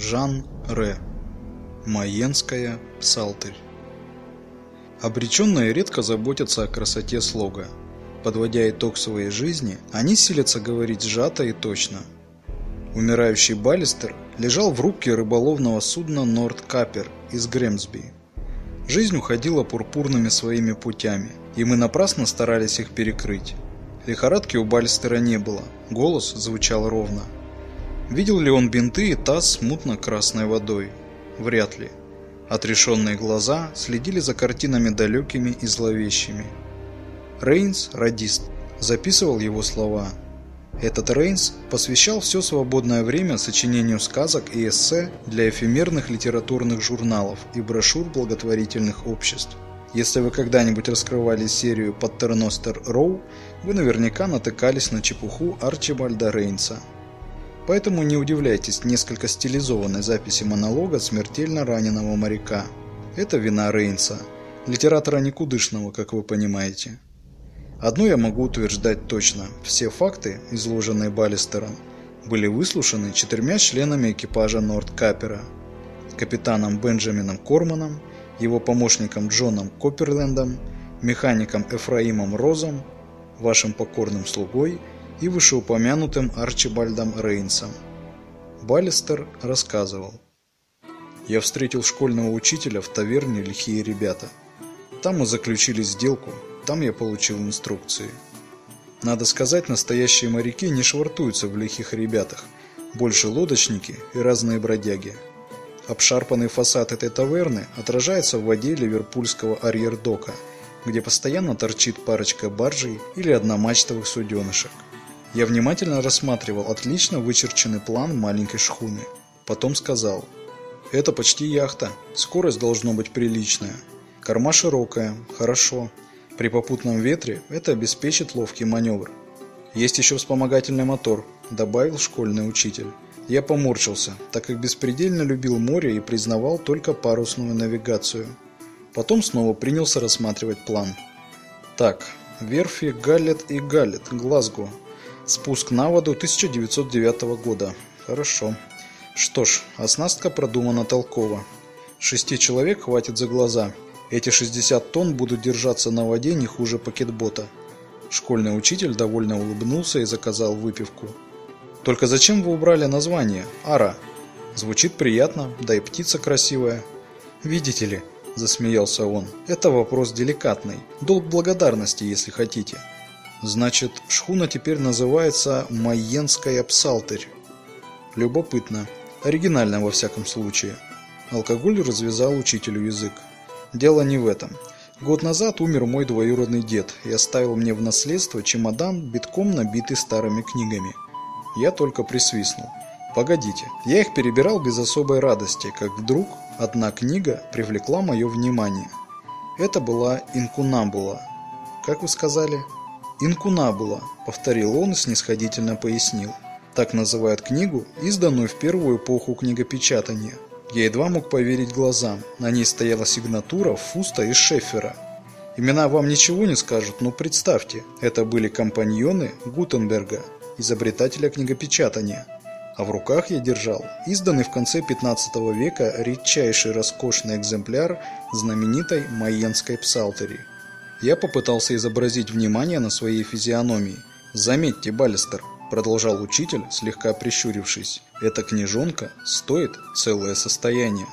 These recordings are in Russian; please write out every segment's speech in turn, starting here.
Жан Ре. Майенская псалтырь. Обреченные редко заботятся о красоте слога. Подводя итог своей жизни, они силятся говорить сжато и точно. Умирающий Баллистер лежал в рубке рыболовного судна Норд Капер из Грэмсби. Жизнь уходила пурпурными своими путями, и мы напрасно старались их перекрыть. Лихорадки у Баллистера не было, голос звучал ровно. Видел ли он бинты и таз мутно-красной водой? Вряд ли. Отрешенные глаза следили за картинами далекими и зловещими. Рейнс, радист, записывал его слова. Этот Рейнс посвящал все свободное время сочинению сказок и эссе для эфемерных литературных журналов и брошюр благотворительных обществ. Если вы когда-нибудь раскрывали серию Паттерностер Роу, вы наверняка натыкались на чепуху Арчибальда Рейнса. Поэтому не удивляйтесь несколько стилизованной записи монолога смертельно раненого моряка. Это вина Рейнса, литератора никудышного, как вы понимаете. Одно я могу утверждать точно. Все факты, изложенные Баллистером, были выслушаны четырьмя членами экипажа Нордкапера. Капитаном Бенджамином Корманом, его помощником Джоном Копперлендом, механиком Эфраимом Розом, вашим покорным слугой – и вышеупомянутым Арчибальдом Рейнсом. Баллистер рассказывал. «Я встретил школьного учителя в таверне «Лихие ребята». Там мы заключили сделку, там я получил инструкции. Надо сказать, настоящие моряки не швартуются в лихих ребятах, больше лодочники и разные бродяги. Обшарпанный фасад этой таверны отражается в воде ливерпульского арьердока, где постоянно торчит парочка баржей или одномачтовых суденышек. Я внимательно рассматривал отлично вычерченный план маленькой шхуны. Потом сказал. Это почти яхта. Скорость должно быть приличная. Корма широкая. Хорошо. При попутном ветре это обеспечит ловкий маневр. Есть еще вспомогательный мотор, добавил школьный учитель. Я поморщился, так как беспредельно любил море и признавал только парусную навигацию. Потом снова принялся рассматривать план. Так, верфи Галлет и Галлет, Глазго, Спуск на воду 1909 года. Хорошо. Что ж, оснастка продумана толково. Шести человек хватит за глаза. Эти 60 тонн будут держаться на воде не хуже пакетбота. Школьный учитель довольно улыбнулся и заказал выпивку. Только зачем вы убрали название? Ара. Звучит приятно, да и птица красивая. Видите ли, засмеялся он. Это вопрос деликатный. Долг благодарности, если хотите. Значит, шхуна теперь называется Майенская псалтырь. Любопытно. Оригинально во всяком случае. Алкоголь развязал учителю язык. Дело не в этом. Год назад умер мой двоюродный дед и оставил мне в наследство чемодан, битком набитый старыми книгами. Я только присвистнул. Погодите, я их перебирал без особой радости, как вдруг одна книга привлекла мое внимание. Это была «Инкунабула». Как вы сказали? «Инкунабула», — повторил он и снисходительно пояснил. Так называют книгу, изданную в первую эпоху книгопечатания. Я едва мог поверить глазам. На ней стояла сигнатура Фуста и Шеффера. Имена вам ничего не скажут, но представьте, это были компаньоны Гутенберга, изобретателя книгопечатания. А в руках я держал изданный в конце 15 века редчайший роскошный экземпляр знаменитой Майенской псалтери. Я попытался изобразить внимание на своей физиономии. «Заметьте, Баллистер», – продолжал учитель, слегка прищурившись, – «эта книжонка стоит целое состояние».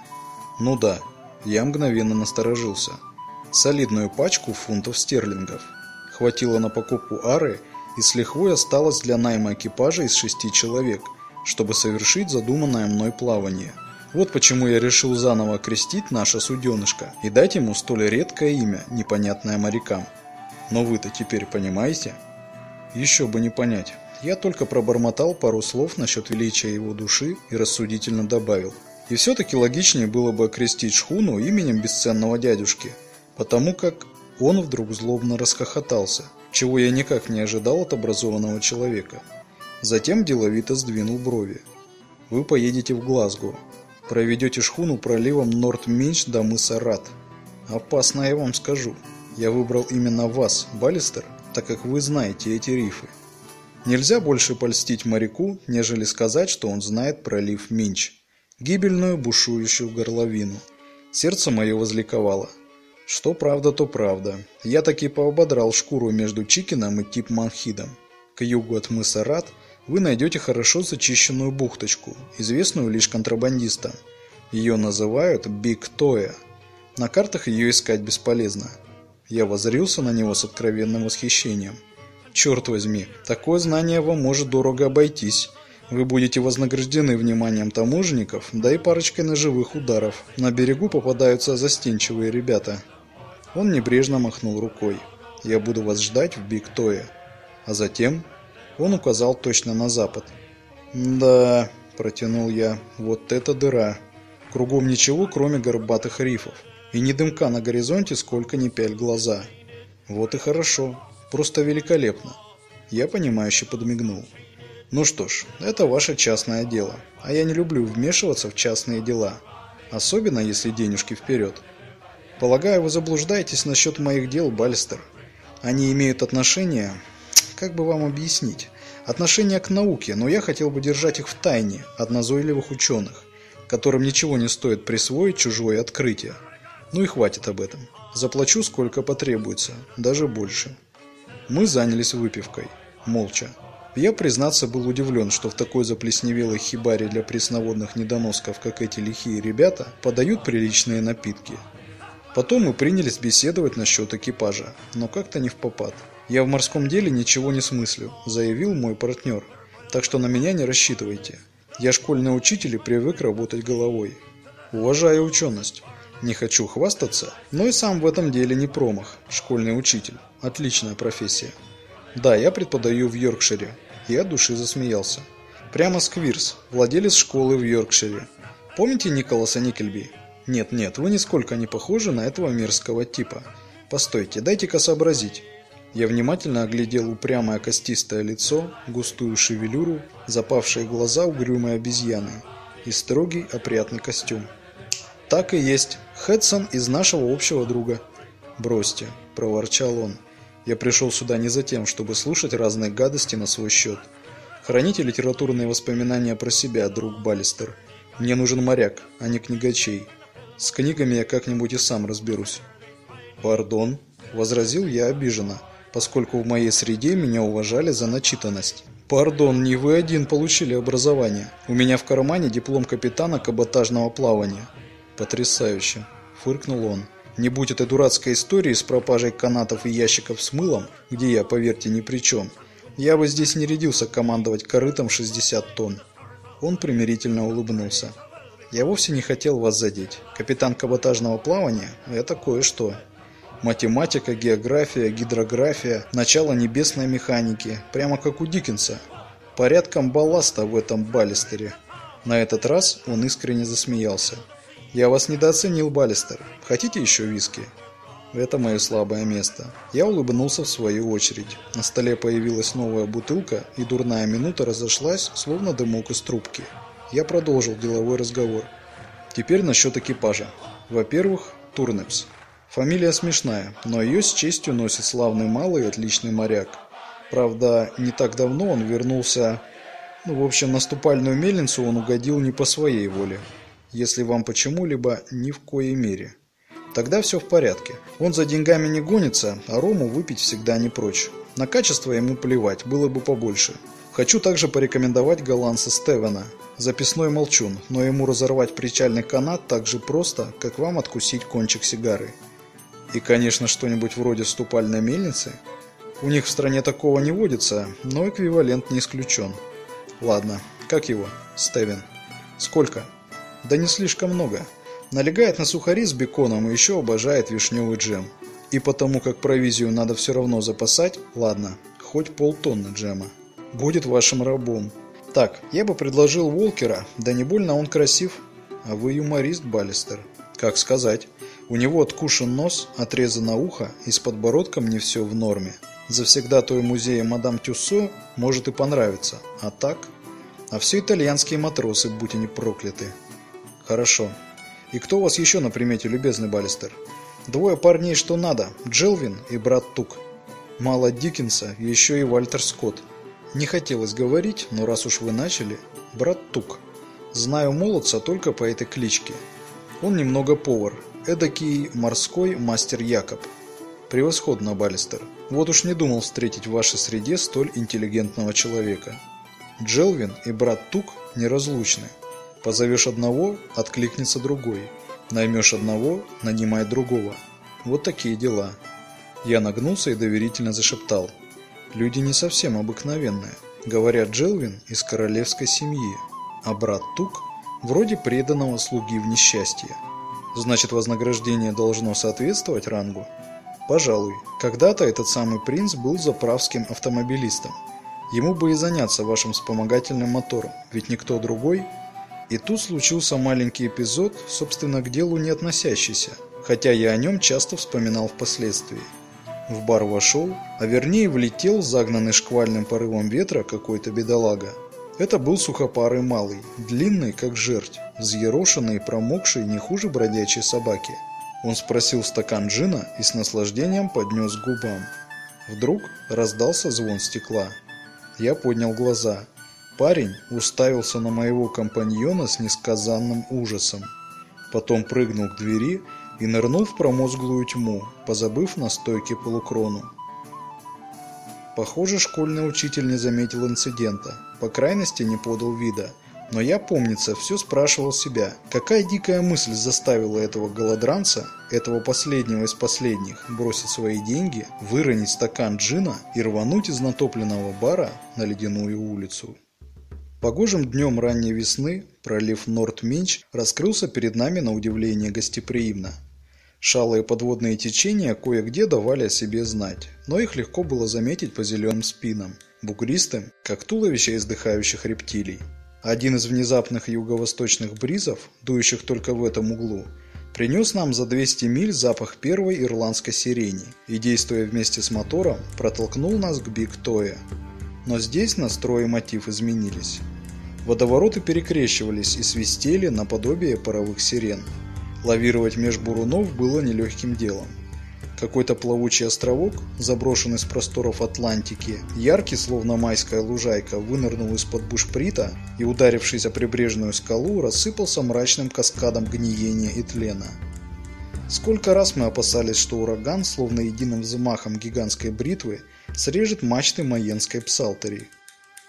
«Ну да», – я мгновенно насторожился. Солидную пачку фунтов стерлингов. Хватило на покупку ары, и с лихвой осталось для найма экипажа из шести человек, чтобы совершить задуманное мной плавание – вот почему я решил заново окрестить наше суденышко и дать ему столь редкое имя, непонятное морякам. Но вы-то теперь понимаете? Еще бы не понять. Я только пробормотал пару слов насчет величия его души и рассудительно добавил. И все-таки логичнее было бы окрестить шхуну именем бесценного дядюшки, потому как он вдруг злобно расхохотался, чего я никак не ожидал от образованного человека. Затем деловито сдвинул брови. «Вы поедете в Глазго. Проведете шхуну проливом Норт-Минч до мыса Рат. Опасно, я вам скажу. Я выбрал именно вас, Баллистер, так как вы знаете эти рифы. Нельзя больше польстить моряку, нежели сказать, что он знает пролив Минч. гибельную бушующую горловину. Сердце мое возликовало. Что правда, то правда. Я таки поободрал шкуру между Чикином и Тип Манхидом. К югу от мыса Рад вы найдете хорошо зачищенную бухточку, известную лишь контрабандистам. Ее называют Биг Тоя. На картах ее искать бесполезно. Я возрился на него с откровенным восхищением. Черт возьми, такое знание вам может дорого обойтись. Вы будете вознаграждены вниманием таможенников, да и парочкой ножевых ударов. На берегу попадаются застенчивые ребята. Он небрежно махнул рукой. «Я буду вас ждать в Биг-Тое». А затем он указал точно на запад. «Да», – протянул я, – «вот это дыра. Кругом ничего, кроме горбатых рифов. И ни дымка на горизонте, сколько ни пяль глаза. Вот и хорошо. Просто великолепно». Я понимающе подмигнул. Ну что ж, это ваше частное дело, а я не люблю вмешиваться в частные дела, особенно если денежки вперед. Полагаю, вы заблуждаетесь насчет моих дел, Бальстер. Они имеют отношение, как бы вам объяснить, отношение к науке, но я хотел бы держать их в тайне от назойливых ученых, которым ничего не стоит присвоить чужое открытие. Ну и хватит об этом. Заплачу сколько потребуется, даже больше. Мы занялись выпивкой, молча. Я, признаться, был удивлен, что в такой заплесневелой хибаре для пресноводных недоносков, как эти лихие ребята, подают приличные напитки. Потом мы принялись беседовать насчет экипажа, но как-то не в попад. «Я в морском деле ничего не смыслю», – заявил мой партнер. «Так что на меня не рассчитывайте. Я школьный учитель и привык работать головой. Уважаю ученость. Не хочу хвастаться, но и сам в этом деле не промах. Школьный учитель. Отличная профессия. Да, я преподаю в Йоркшире, я от души засмеялся. Прямо Сквирс, владелец школы в Йоркшире. Помните Николаса Никельби? Нет-нет, вы нисколько не похожи на этого мерзкого типа. Постойте, дайте-ка сообразить. Я внимательно оглядел упрямое костистое лицо, густую шевелюру, запавшие глаза угрюмой обезьяны и строгий опрятный костюм. Так и есть. Хедсон из нашего общего друга. Бросьте, проворчал он. Я пришел сюда не за тем, чтобы слушать разные гадости на свой счет. Храните литературные воспоминания про себя, друг Баллистер. Мне нужен моряк, а не книгачей. С книгами я как-нибудь и сам разберусь. Пардон, возразил я обиженно, поскольку в моей среде меня уважали за начитанность. Пардон, не вы один получили образование. У меня в кармане диплом капитана каботажного плавания. Потрясающе, фыркнул он. Не будь этой дурацкой истории с пропажей канатов и ящиков с мылом, где я, поверьте, ни при чем, я бы здесь не рядился командовать корытом 60 тонн. Он примирительно улыбнулся. Я вовсе не хотел вас задеть. Капитан каботажного плавания – это кое-что. Математика, география, гидрография, начало небесной механики, прямо как у Диккенса. Порядком балласта в этом баллистере. На этот раз он искренне засмеялся. Я вас недооценил, Баллистер. Хотите еще виски? Это мое слабое место. Я улыбнулся в свою очередь. На столе появилась новая бутылка, и дурная минута разошлась, словно дымок из трубки. Я продолжил деловой разговор. Теперь насчет экипажа. Во-первых, Турнепс. Фамилия смешная, но ее с честью носит славный малый и отличный моряк. Правда, не так давно он вернулся... Ну, в общем, на ступальную мельницу он угодил не по своей воле если вам почему-либо ни в коей мере. Тогда все в порядке. Он за деньгами не гонится, а рому выпить всегда не прочь. На качество ему плевать, было бы побольше. Хочу также порекомендовать голландца Стевена. Записной молчун, но ему разорвать причальный канат так же просто, как вам откусить кончик сигары. И, конечно, что-нибудь вроде ступальной мельницы. У них в стране такого не водится, но эквивалент не исключен. Ладно, как его? Стевен. Сколько? Да не слишком много. Налегает на сухари с беконом и еще обожает вишневый джем. И потому как провизию надо все равно запасать, ладно, хоть полтонны джема. Будет вашим рабом. Так, я бы предложил Волкера, да не больно он красив. А вы юморист, Баллистер. Как сказать. У него откушен нос, отрезано ухо, и с подбородком не все в норме. Завсегда той музея мадам Тюссо может и понравиться. А так? А все итальянские матросы, будь они прокляты. Хорошо. И кто у вас еще на примете, любезный Баллистер? Двое парней, что надо. Джелвин и брат Тук. Мало Диккенса, еще и Вальтер Скотт. Не хотелось говорить, но раз уж вы начали, брат Тук. Знаю молодца только по этой кличке. Он немного повар, эдакий морской мастер Якоб. Превосходно, Баллистер. Вот уж не думал встретить в вашей среде столь интеллигентного человека. Джелвин и брат Тук неразлучны. Позовешь одного – откликнется другой. Наймешь одного – нанимает другого. Вот такие дела. Я нагнулся и доверительно зашептал. Люди не совсем обыкновенные. Говорят, Джелвин из королевской семьи, а брат Тук вроде преданного слуги в несчастье. Значит, вознаграждение должно соответствовать рангу? Пожалуй. Когда-то этот самый принц был заправским автомобилистом. Ему бы и заняться вашим вспомогательным мотором, ведь никто другой. И тут случился маленький эпизод, собственно, к делу не относящийся, хотя я о нем часто вспоминал впоследствии. В бар вошел, а вернее влетел, загнанный шквальным порывом ветра, какой-то бедолага. Это был сухопарый малый, длинный, как жерть, взъерошенный и промокший не хуже бродячей собаки. Он спросил стакан джина и с наслаждением поднес к губам. Вдруг раздался звон стекла. Я поднял глаза. Парень уставился на моего компаньона с несказанным ужасом. Потом прыгнул к двери и нырнул в промозглую тьму, позабыв на стойке полукрону. Похоже, школьный учитель не заметил инцидента, по крайности не подал вида. Но я, помнится, все спрашивал себя, какая дикая мысль заставила этого голодранца, этого последнего из последних, бросить свои деньги, выронить стакан джина и рвануть из натопленного бара на ледяную улицу. Погожим днем ранней весны пролив Норт-Минч раскрылся перед нами на удивление гостеприимно. Шалые подводные течения кое-где давали о себе знать, но их легко было заметить по зеленым спинам, бугристым, как туловища издыхающих рептилий. Один из внезапных юго-восточных бризов, дующих только в этом углу, принес нам за 200 миль запах первой ирландской сирени и, действуя вместе с мотором, протолкнул нас к Биг-Тое. Но здесь настрой и мотив изменились. Водовороты перекрещивались и свистели наподобие паровых сирен – Лавировать меж бурунов было нелегким делом. Какой-то плавучий островок, заброшенный с просторов Атлантики, яркий, словно майская лужайка, вынырнул из-под бушприта и, ударившись о прибрежную скалу, рассыпался мрачным каскадом гниения и тлена. Сколько раз мы опасались, что ураган, словно единым взмахом гигантской бритвы, срежет мачты Маенской псалтерии.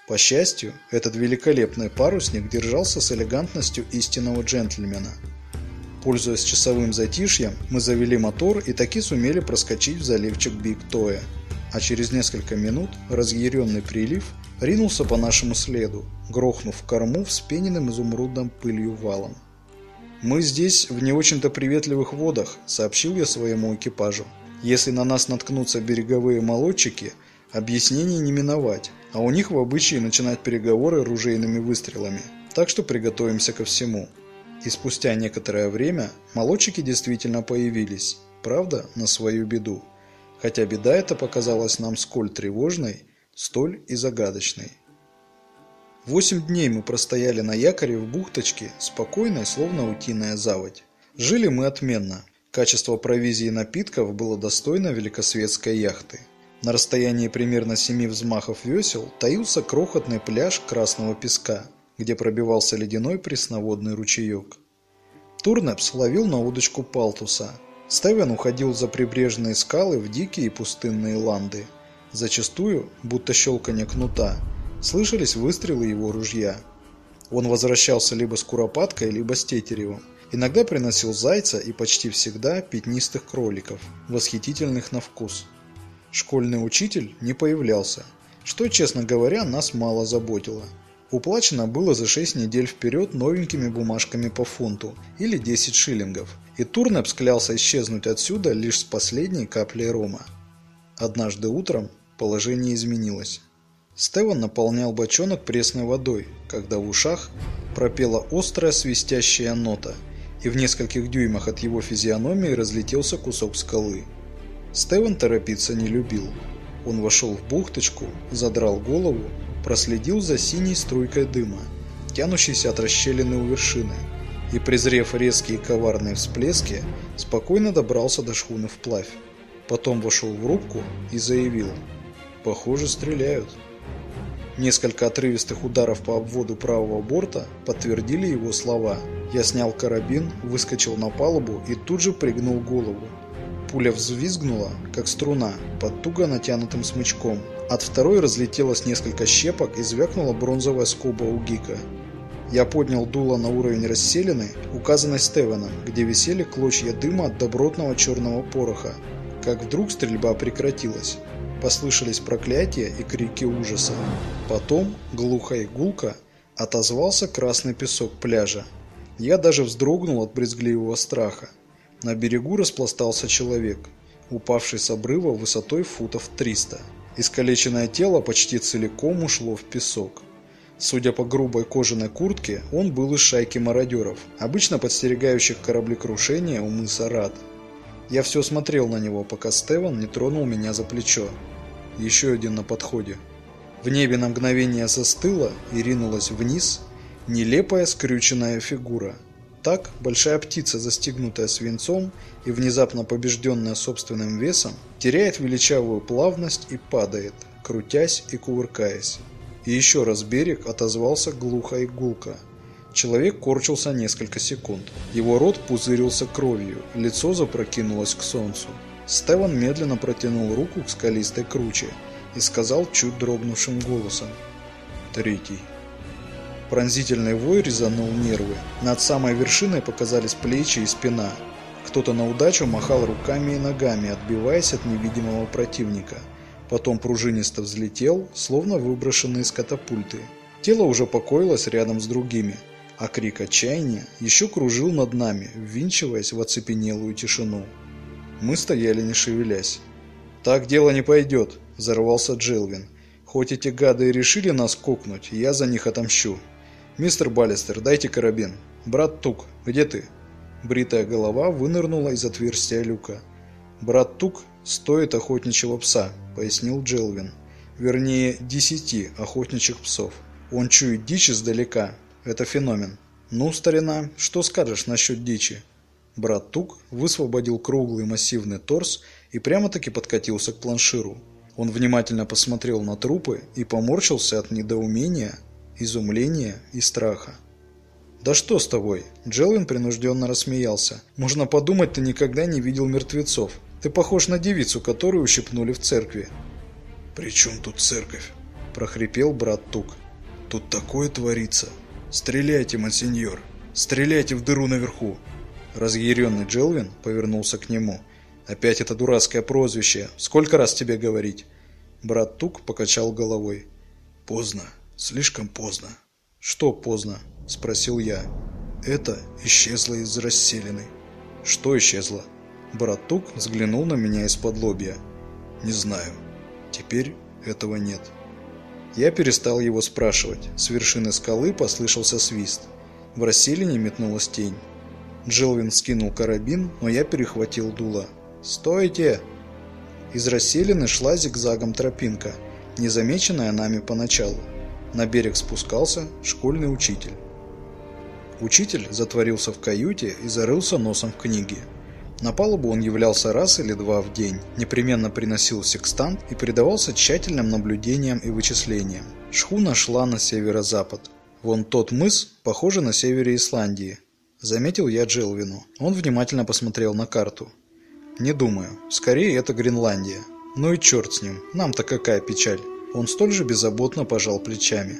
По счастью, этот великолепный парусник держался с элегантностью истинного джентльмена – Пользуясь часовым затишьем, мы завели мотор и таки сумели проскочить в заливчик Биг Тоя. А через несколько минут разъяренный прилив ринулся по нашему следу, грохнув корму вспененным изумрудным пылью валом. «Мы здесь в не очень-то приветливых водах», — сообщил я своему экипажу. «Если на нас наткнутся береговые молодчики, объяснений не миновать, а у них в обычае начинать переговоры ружейными выстрелами, так что приготовимся ко всему». И спустя некоторое время молодчики действительно появились, правда, на свою беду. Хотя беда эта показалась нам сколь тревожной, столь и загадочной. Восемь дней мы простояли на якоре в бухточке, спокойной, словно утиная заводь. Жили мы отменно. Качество провизии и напитков было достойно великосветской яхты. На расстоянии примерно семи взмахов весел таился крохотный пляж красного песка – где пробивался ледяной пресноводный ручеек. Турнепс ловил на удочку палтуса. Стевен уходил за прибрежные скалы в дикие и пустынные ланды. Зачастую, будто щелканье кнута, слышались выстрелы его ружья. Он возвращался либо с куропаткой, либо с тетеревом. Иногда приносил зайца и почти всегда пятнистых кроликов, восхитительных на вкус. Школьный учитель не появлялся, что, честно говоря, нас мало заботило. Уплачено было за 6 недель вперед новенькими бумажками по фунту или 10 шиллингов, и Турнеп склялся исчезнуть отсюда лишь с последней каплей рома. Однажды утром положение изменилось. Стеван наполнял бочонок пресной водой, когда в ушах пропела острая свистящая нота, и в нескольких дюймах от его физиономии разлетелся кусок скалы. Стеван торопиться не любил. Он вошел в бухточку, задрал голову проследил за синей струйкой дыма, тянущейся от расщелины у вершины, и, презрев резкие коварные всплески, спокойно добрался до шхуны вплавь. Потом вошел в рубку и заявил «Похоже, стреляют». Несколько отрывистых ударов по обводу правого борта подтвердили его слова. Я снял карабин, выскочил на палубу и тут же пригнул голову. Пуля взвизгнула, как струна, под туго натянутым смычком. От второй разлетелось несколько щепок и звякнула бронзовая скоба у Гика. Я поднял дуло на уровень расселены, указанной Стевеном, где висели клочья дыма от добротного черного пороха. Как вдруг стрельба прекратилась. Послышались проклятия и крики ужаса. Потом, глухо и гулко, отозвался красный песок пляжа. Я даже вздрогнул от брезгливого страха. На берегу распластался человек, упавший с обрыва высотой футов 300. Искалеченное тело почти целиком ушло в песок. Судя по грубой кожаной куртке, он был из шайки мародеров, обычно подстерегающих кораблекрушения у мыса Рад. Я все смотрел на него, пока Стеван не тронул меня за плечо. Еще один на подходе. В небе на мгновение застыла и ринулась вниз нелепая скрюченная фигура. Так большая птица, застигнутая свинцом и внезапно побежденная собственным весом, теряет величавую плавность и падает, крутясь и кувыркаясь. И еще раз берег отозвался глухо и гулко – Человек корчился несколько секунд. Его рот пузырился кровью, лицо запрокинулось к солнцу. Стеван медленно протянул руку к скалистой круче и сказал чуть дрогнувшим голосом «Третий». Пронзительный вой резанул нервы. Над самой вершиной показались плечи и спина. Кто-то на удачу махал руками и ногами, отбиваясь от невидимого противника. Потом пружинисто взлетел, словно выброшенный из катапульты. Тело уже покоилось рядом с другими – а крик отчаяния еще кружил над нами, ввинчиваясь в оцепенелую тишину. Мы стояли не шевелясь. «Так дело не пойдет», – взорвался Джилвин. «Хоть эти гады и решили нас кокнуть, я за них отомщу. Мистер Баллистер, дайте карабин. Брат Тук, где ты?» Бритая голова вынырнула из отверстия люка. «Брат Тук стоит охотничьего пса», – пояснил Джилвин. «Вернее, десяти охотничьих псов. Он чует дичь издалека, это феномен. Ну, старина, что скажешь насчет дичи? Брат Тук высвободил круглый массивный торс и прямо-таки подкатился к планширу. Он внимательно посмотрел на трупы и поморщился от недоумения, изумления и страха. «Да что с тобой?» Джелвин принужденно рассмеялся. «Можно подумать, ты никогда не видел мертвецов. Ты похож на девицу, которую ущипнули в церкви». «При чем тут церковь?» – прохрипел брат Тук. «Тут такое творится. «Стреляйте, мансиньор! Стреляйте в дыру наверху!» Разъяренный Джелвин повернулся к нему. «Опять это дурацкое прозвище! Сколько раз тебе говорить?» Брат Тук покачал головой. «Поздно. Слишком поздно». «Что поздно?» – спросил я. «Это исчезло из расселенной». «Что исчезло?» Брат Тук взглянул на меня из-под лобья. «Не знаю. Теперь этого нет». Я перестал его спрашивать. С вершины скалы послышался свист. В расселине метнулась тень. Джилвин скинул карабин, но я перехватил дуло. «Стойте!» Из расселины шла зигзагом тропинка, незамеченная нами поначалу. На берег спускался школьный учитель. Учитель затворился в каюте и зарылся носом в книге. На палубу он являлся раз или два в день, непременно приносил секстант и предавался тщательным наблюдениям и вычислениям. Шхуна шла на северо-запад. Вон тот мыс, похожий на севере Исландии. Заметил я Джилвину. Он внимательно посмотрел на карту. Не думаю. Скорее это Гренландия. Ну и черт с ним. Нам-то какая печаль. Он столь же беззаботно пожал плечами.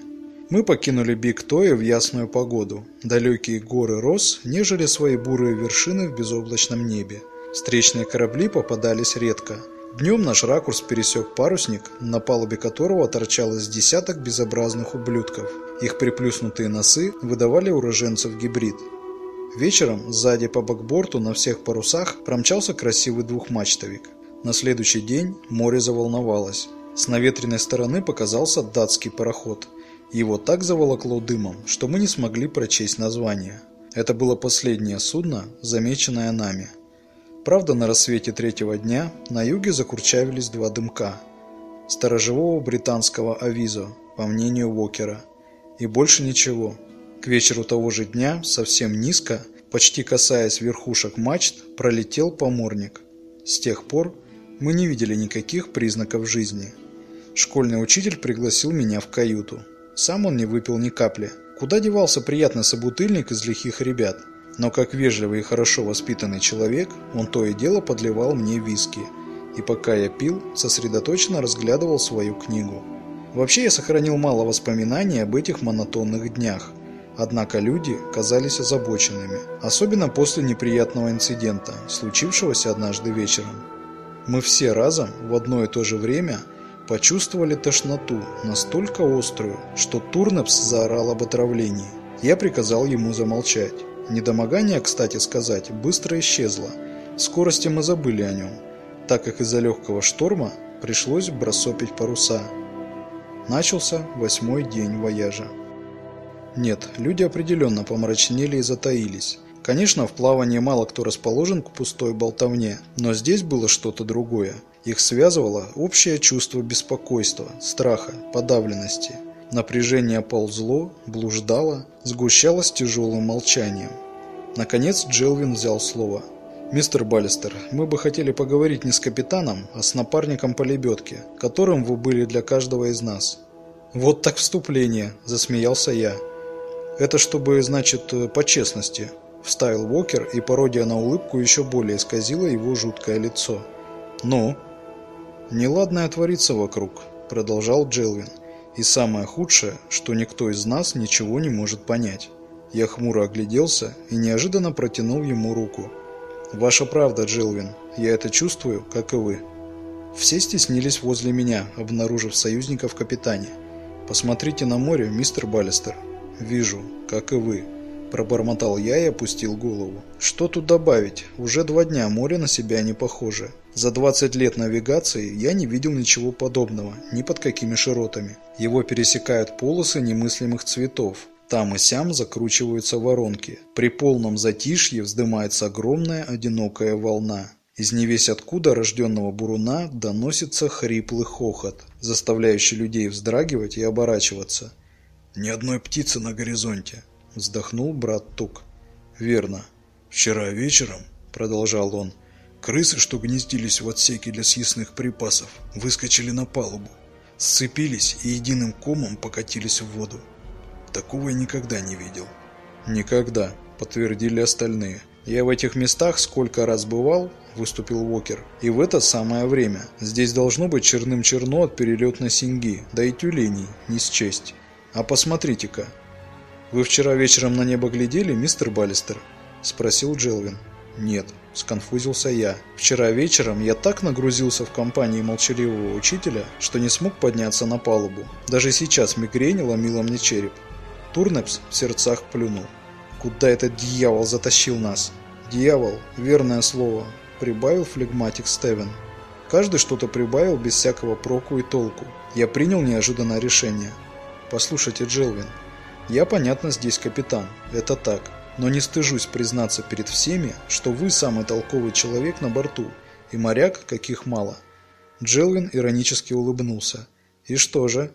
Мы покинули Биг-Тоя в ясную погоду. Далекие горы Рос нежели свои бурые вершины в безоблачном небе. Встречные корабли попадались редко. Днем наш ракурс пересек парусник, на палубе которого торчалось десяток безобразных ублюдков. Их приплюснутые носы выдавали уроженцев гибрид. Вечером сзади по бакборту на всех парусах промчался красивый двухмачтовик. На следующий день море заволновалось. С наветренной стороны показался датский пароход – его так заволокло дымом, что мы не смогли прочесть название. Это было последнее судно, замеченное нами. Правда, на рассвете третьего дня на юге закурчавились два дымка. Сторожевого британского авизо, по мнению Уокера. И больше ничего. К вечеру того же дня, совсем низко, почти касаясь верхушек мачт, пролетел поморник. С тех пор мы не видели никаких признаков жизни. Школьный учитель пригласил меня в каюту. Сам он не выпил ни капли. Куда девался приятный собутыльник из лихих ребят? Но как вежливый и хорошо воспитанный человек, он то и дело подливал мне виски. И пока я пил, сосредоточенно разглядывал свою книгу. Вообще я сохранил мало воспоминаний об этих монотонных днях. Однако люди казались озабоченными, особенно после неприятного инцидента, случившегося однажды вечером. Мы все разом в одно и то же время почувствовали тошноту, настолько острую, что Турнепс заорал об отравлении. Я приказал ему замолчать. Недомогание, кстати сказать, быстро исчезло. В скорости мы забыли о нем, так как из-за легкого шторма пришлось бросопить паруса. Начался восьмой день вояжа. Нет, люди определенно помрачнели и затаились. Конечно, в плавании мало кто расположен к пустой болтовне, но здесь было что-то другое. Их связывало общее чувство беспокойства, страха, подавленности. Напряжение ползло, блуждало, сгущалось тяжелым молчанием. Наконец Джелвин взял слово. «Мистер Баллистер, мы бы хотели поговорить не с капитаном, а с напарником по лебедке, которым вы были для каждого из нас». «Вот так вступление», – засмеялся я. Это чтобы, значит, по честности, вставил Уокер, и пародия на улыбку еще более исказила его жуткое лицо. Ну, неладное творится вокруг, продолжал Джелвин. И самое худшее, что никто из нас ничего не может понять. Я хмуро огляделся и неожиданно протянул ему руку. «Ваша правда, Джилвин. Я это чувствую, как и вы». Все стеснились возле меня, обнаружив союзника в капитане. «Посмотрите на море, мистер Баллистер. «Вижу, как и вы», – пробормотал я и опустил голову. «Что тут добавить? Уже два дня море на себя не похоже. За 20 лет навигации я не видел ничего подобного, ни под какими широтами. Его пересекают полосы немыслимых цветов. Там и сям закручиваются воронки. При полном затишье вздымается огромная одинокая волна. Из невесть откуда рожденного буруна доносится хриплый хохот, заставляющий людей вздрагивать и оборачиваться. «Ни одной птицы на горизонте», — вздохнул брат Тук. «Верно. Вчера вечером», — продолжал он, — «крысы, что гнездились в отсеке для съестных припасов, выскочили на палубу, сцепились и единым комом покатились в воду. Такого я никогда не видел». «Никогда», — подтвердили остальные. «Я в этих местах сколько раз бывал», — выступил Уокер, — «и в это самое время. Здесь должно быть черным черно от перелетной синьги, да и тюленей, не счесть». «А посмотрите-ка, вы вчера вечером на небо глядели, мистер Баллистер?» – спросил Джелвин. «Нет», – сконфузился я. «Вчера вечером я так нагрузился в компании молчаливого учителя, что не смог подняться на палубу. Даже сейчас мигрень ломила мне череп». Турнепс в сердцах плюнул. «Куда этот дьявол затащил нас?» «Дьявол, верное слово», – прибавил флегматик Стевен. Каждый что-то прибавил без всякого проку и толку. Я принял неожиданное решение – Послушайте, Джелвин, я, понятно, здесь капитан, это так, но не стыжусь признаться перед всеми, что вы самый толковый человек на борту, и моряк, каких мало. Джелвин иронически улыбнулся. И что же?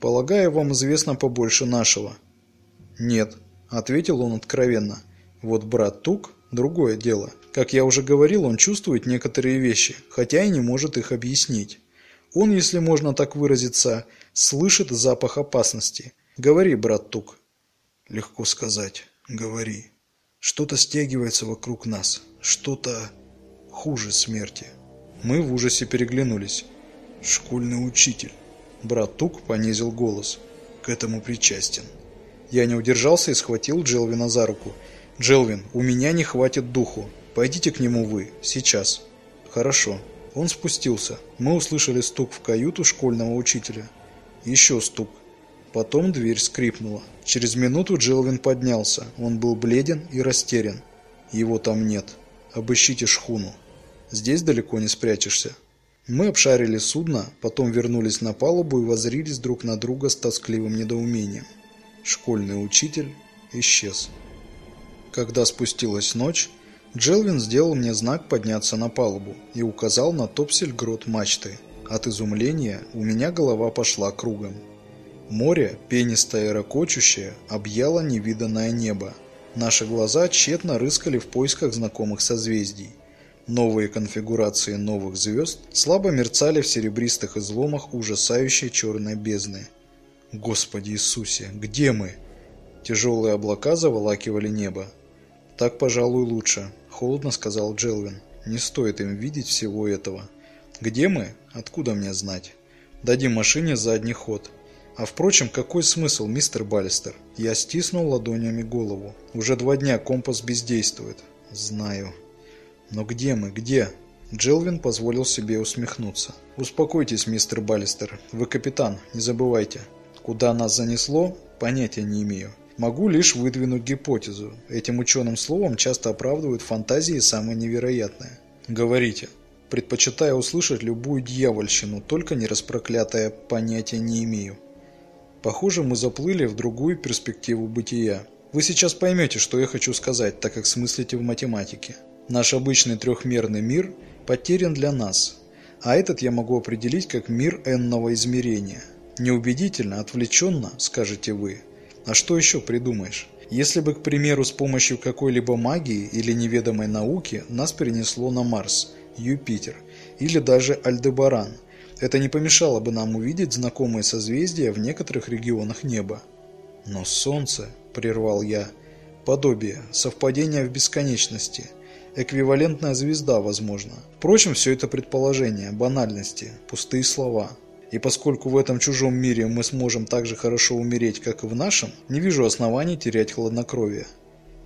Полагаю, вам известно побольше нашего. Нет, ответил он откровенно. Вот брат Тук – другое дело. Как я уже говорил, он чувствует некоторые вещи, хотя и не может их объяснить. Он, если можно так выразиться, слышит запах опасности. Говори, брат Тук. Легко сказать. Говори. Что-то стягивается вокруг нас. Что-то хуже смерти. Мы в ужасе переглянулись. Школьный учитель. Брат Тук понизил голос. К этому причастен. Я не удержался и схватил Джелвина за руку. «Джелвин, у меня не хватит духу. Пойдите к нему вы. Сейчас». «Хорошо». Он спустился. Мы услышали стук в каюту школьного учителя. Еще стук. Потом дверь скрипнула. Через минуту Джилвин поднялся. Он был бледен и растерян. Его там нет. Обыщите шхуну. Здесь далеко не спрячешься. Мы обшарили судно, потом вернулись на палубу и возрились друг на друга с тоскливым недоумением. Школьный учитель исчез. Когда спустилась ночь, Джелвин сделал мне знак подняться на палубу и указал на топсель грот мачты. От изумления у меня голова пошла кругом. Море, пенистое и ракочущее, объяло невиданное небо. Наши глаза тщетно рыскали в поисках знакомых созвездий. Новые конфигурации новых звезд слабо мерцали в серебристых изломах ужасающей черной бездны. Господи Иисусе, где мы? Тяжелые облака заволакивали небо. Так, пожалуй, лучше, холодно сказал Джелвин. Не стоит им видеть всего этого. Где мы? Откуда мне знать? Дадим машине задний ход. А впрочем, какой смысл, мистер Баллистер? Я стиснул ладонями голову. Уже два дня компас бездействует. Знаю. Но где мы? Где? Джелвин позволил себе усмехнуться. Успокойтесь, мистер Баллистер. Вы капитан, не забывайте. Куда нас занесло, понятия не имею. Могу лишь выдвинуть гипотезу. Этим ученым словом часто оправдывают фантазии самые невероятные. Говорите. Предпочитаю услышать любую дьявольщину, только не распроклятое понятия не имею. Похоже, мы заплыли в другую перспективу бытия. Вы сейчас поймете, что я хочу сказать, так как смыслите в математике. Наш обычный трехмерный мир потерян для нас, а этот я могу определить как мир n-ного измерения. Неубедительно, отвлеченно, скажете вы. А что еще придумаешь? Если бы, к примеру, с помощью какой-либо магии или неведомой науки нас перенесло на Марс, Юпитер или даже Альдебаран – это не помешало бы нам увидеть знакомые созвездия в некоторых регионах неба. Но Солнце, прервал я, подобие, совпадение в бесконечности, эквивалентная звезда, возможно. Впрочем, все это предположения, банальности, пустые слова. И поскольку в этом чужом мире мы сможем так же хорошо умереть, как и в нашем, не вижу оснований терять хладнокровие.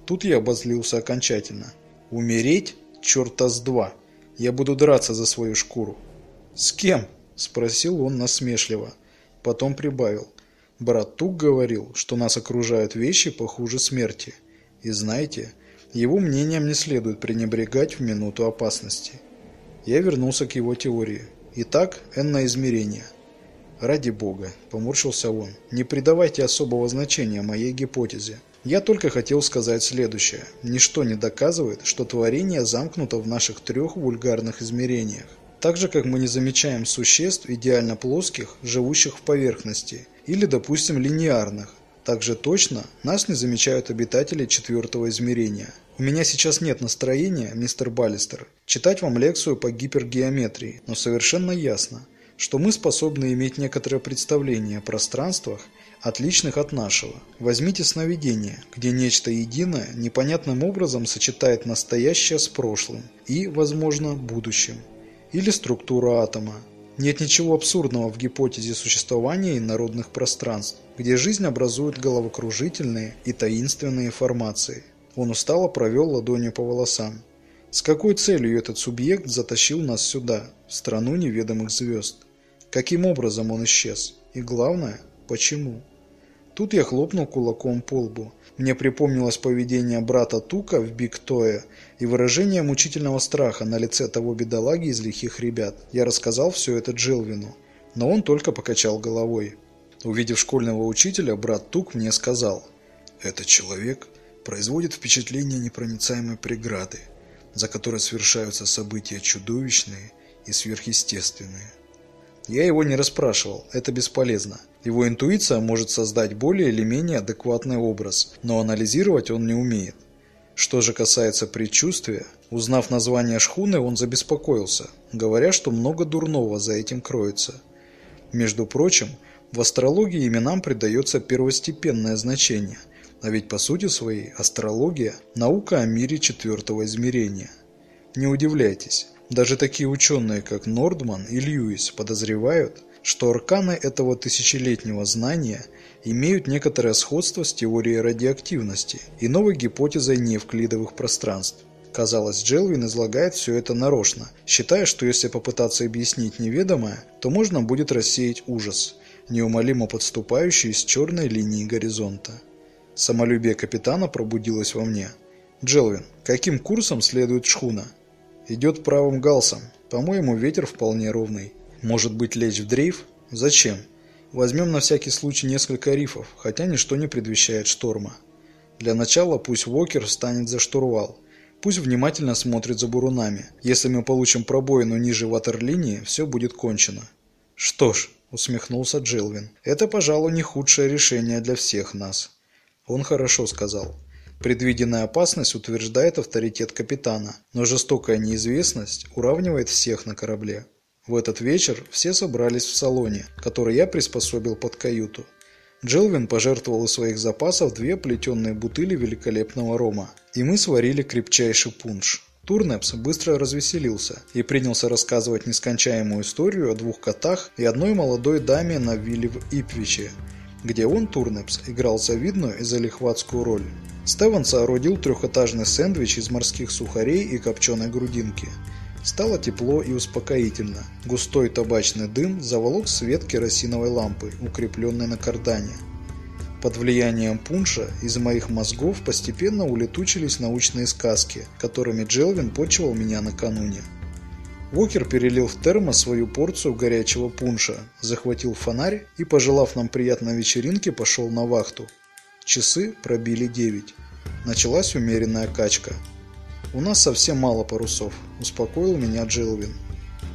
Тут я обозлился окончательно. Умереть? Черта с два. Я буду драться за свою шкуру. С кем? Спросил он насмешливо. Потом прибавил. Брат Тук говорил, что нас окружают вещи похуже смерти. И знаете, его мнением не следует пренебрегать в минуту опасности. Я вернулся к его теории. Итак, на измерение. Ради бога, поморщился он, не придавайте особого значения моей гипотезе. Я только хотел сказать следующее. Ничто не доказывает, что творение замкнуто в наших трех вульгарных измерениях. Так же, как мы не замечаем существ идеально плоских, живущих в поверхности, или, допустим, линеарных, так же точно нас не замечают обитатели четвертого измерения. У меня сейчас нет настроения, мистер Баллистер, читать вам лекцию по гипергеометрии, но совершенно ясно, что мы способны иметь некоторое представление о пространствах, отличных от нашего. Возьмите сновидение, где нечто единое непонятным образом сочетает настоящее с прошлым и, возможно, будущим или структура атома. Нет ничего абсурдного в гипотезе существования инородных пространств, где жизнь образует головокружительные и таинственные формации. Он устало провел ладонью по волосам. С какой целью этот субъект затащил нас сюда, в страну неведомых звезд? Каким образом он исчез? И главное, почему? Тут я хлопнул кулаком по лбу. Мне припомнилось поведение брата Тука в Биг-Тое и выражение мучительного страха на лице того бедолаги из лихих ребят. Я рассказал все это Джилвину, но он только покачал головой. Увидев школьного учителя, брат Тук мне сказал, «Этот человек производит впечатление непроницаемой преграды, за которой совершаются события чудовищные и сверхъестественные. Я его не расспрашивал, это бесполезно. Его интуиция может создать более или менее адекватный образ, но анализировать он не умеет. Что же касается предчувствия, узнав название шхуны, он забеспокоился, говоря, что много дурного за этим кроется. Между прочим, в астрологии именам придается первостепенное значение, а ведь по сути своей астрология – наука о мире четвертого измерения. Не удивляйтесь, даже такие ученые, как Нордман и Льюис, подозревают, что арканы этого тысячелетнего знания имеют некоторое сходство с теорией радиоактивности и новой гипотезой неевклидовых пространств. Казалось, Джелвин излагает все это нарочно, считая, что если попытаться объяснить неведомое, то можно будет рассеять ужас, неумолимо подступающий с черной линии горизонта. Самолюбие капитана пробудилось во мне. «Джелвин, каким курсом следует шхуна?» Идет правым галсом. По-моему, ветер вполне ровный. Может быть, лечь в дрейф? Зачем? Возьмем на всякий случай несколько рифов, хотя ничто не предвещает шторма. Для начала пусть Вокер встанет за штурвал. Пусть внимательно смотрит за бурунами. Если мы получим пробоину ниже ватерлинии, все будет кончено. Что ж, усмехнулся Джилвин, это, пожалуй, не худшее решение для всех нас. Он хорошо сказал. Предвиденная опасность утверждает авторитет капитана, но жестокая неизвестность уравнивает всех на корабле. В этот вечер все собрались в салоне, который я приспособил под каюту. Джелвин пожертвовал из своих запасов две плетеные бутыли великолепного рома, и мы сварили крепчайший пунш. Турнепс быстро развеселился и принялся рассказывать нескончаемую историю о двух котах и одной молодой даме на вилле в Ипвиче, где он, Турнепс, играл завидную и залихватскую роль. Стеван соорудил трехэтажный сэндвич из морских сухарей и копченой грудинки. Стало тепло и успокоительно. Густой табачный дым заволок свет керосиновой лампы, укрепленной на кардане. Под влиянием пунша из моих мозгов постепенно улетучились научные сказки, которыми Джелвин почивал меня накануне. Уокер перелил в термос свою порцию горячего пунша, захватил фонарь и, пожелав нам приятной вечеринки, пошел на вахту. Часы пробили девять. Началась умеренная качка. «У нас совсем мало парусов», – успокоил меня Джилвин.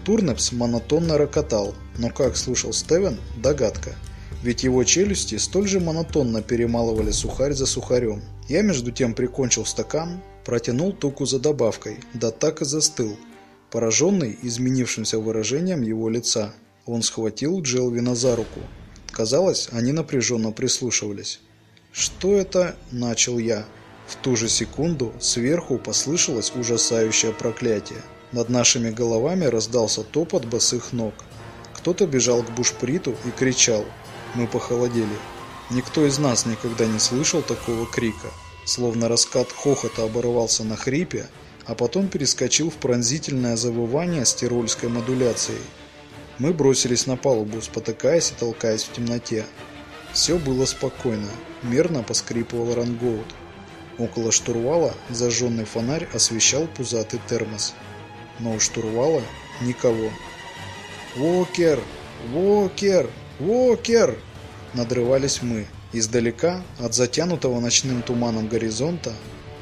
Турнепс монотонно рокотал, но как слушал Стевен – догадка. Ведь его челюсти столь же монотонно перемалывали сухарь за сухарем. Я между тем прикончил стакан, протянул туку за добавкой, да так и застыл – пораженный изменившимся выражением его лица. Он схватил Джелвина за руку. Казалось, они напряженно прислушивались. «Что это?» – начал я. В ту же секунду сверху послышалось ужасающее проклятие. Над нашими головами раздался топот босых ног. Кто-то бежал к бушприту и кричал. Мы похолодели. Никто из нас никогда не слышал такого крика. Словно раскат хохота оборвался на хрипе, а потом перескочил в пронзительное завывание с тирольской модуляцией. Мы бросились на палубу, спотыкаясь и толкаясь в темноте. Все было спокойно, мерно поскрипывал рангоут. Около штурвала зажженный фонарь освещал пузатый термос. Но у штурвала никого. «Вокер! Вокер! Вокер!» Надрывались мы. Издалека, от затянутого ночным туманом горизонта,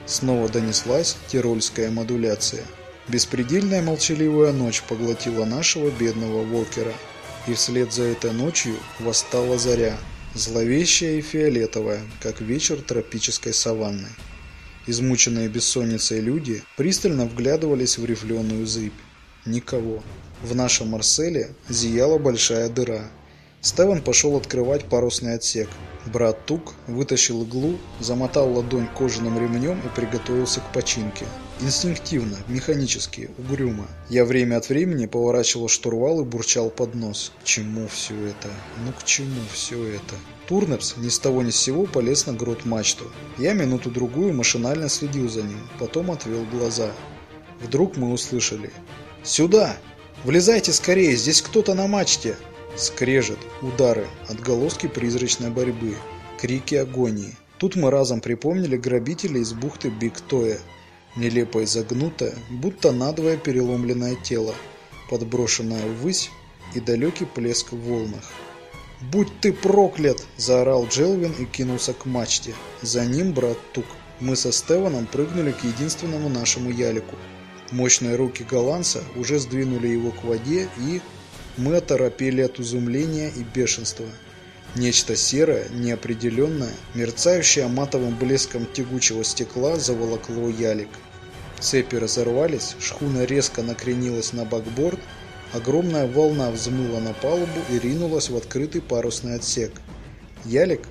Снова донеслась тирольская модуляция. Беспредельная молчаливая ночь поглотила нашего бедного Волкера. И вслед за этой ночью восстала заря, зловещая и фиолетовая, как вечер тропической саванны. Измученные бессонницей люди пристально вглядывались в рифленую зыбь. Никого. В нашем Марселе зияла большая дыра. Стеван пошел открывать парусный отсек, Брат Тук вытащил иглу, замотал ладонь кожаным ремнем и приготовился к починке. Инстинктивно, механически, угрюмо. Я время от времени поворачивал штурвал и бурчал под нос. К чему все это? Ну к чему все это? Турнепс ни с того ни с сего полез на грот мачту. Я минуту-другую машинально следил за ним, потом отвел глаза. Вдруг мы услышали. «Сюда! Влезайте скорее, здесь кто-то на мачте!» Скрежет, удары, отголоски призрачной борьбы, крики агонии. Тут мы разом припомнили грабителей из бухты Биг Тоя. Нелепо изогнутое, будто надвое переломленное тело, подброшенное ввысь и далекий плеск в волнах. «Будь ты проклят!» – заорал Джелвин и кинулся к мачте. За ним брат Тук. Мы со Стеваном прыгнули к единственному нашему ялику. Мощные руки голландца уже сдвинули его к воде и, мы оторопели от изумления и бешенства. Нечто серое, неопределенное, мерцающее матовым блеском тягучего стекла заволокло ялик. Цепи разорвались, шхуна резко накренилась на бакборд, огромная волна взмыла на палубу и ринулась в открытый парусный отсек. Ялик,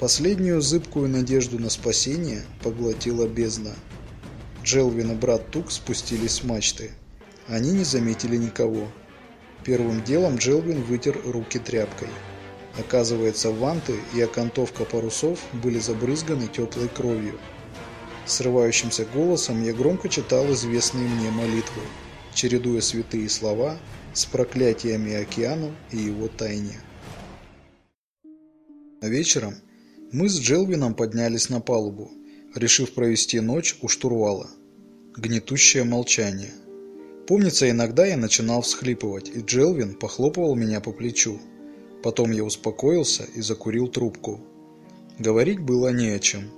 последнюю зыбкую надежду на спасение, поглотила бездна. Джелвин и брат Тук спустились с мачты. Они не заметили никого. Первым делом Джелвин вытер руки тряпкой. Оказывается, ванты и окантовка парусов были забрызганы теплой кровью. Срывающимся голосом я громко читал известные мне молитвы, чередуя святые слова с проклятиями океану и его тайне. Вечером мы с Джелвином поднялись на палубу, решив провести ночь у штурвала. Гнетущее молчание – Помнится, иногда я начинал всхлипывать, и Джелвин похлопывал меня по плечу. Потом я успокоился и закурил трубку. Говорить было не о чем.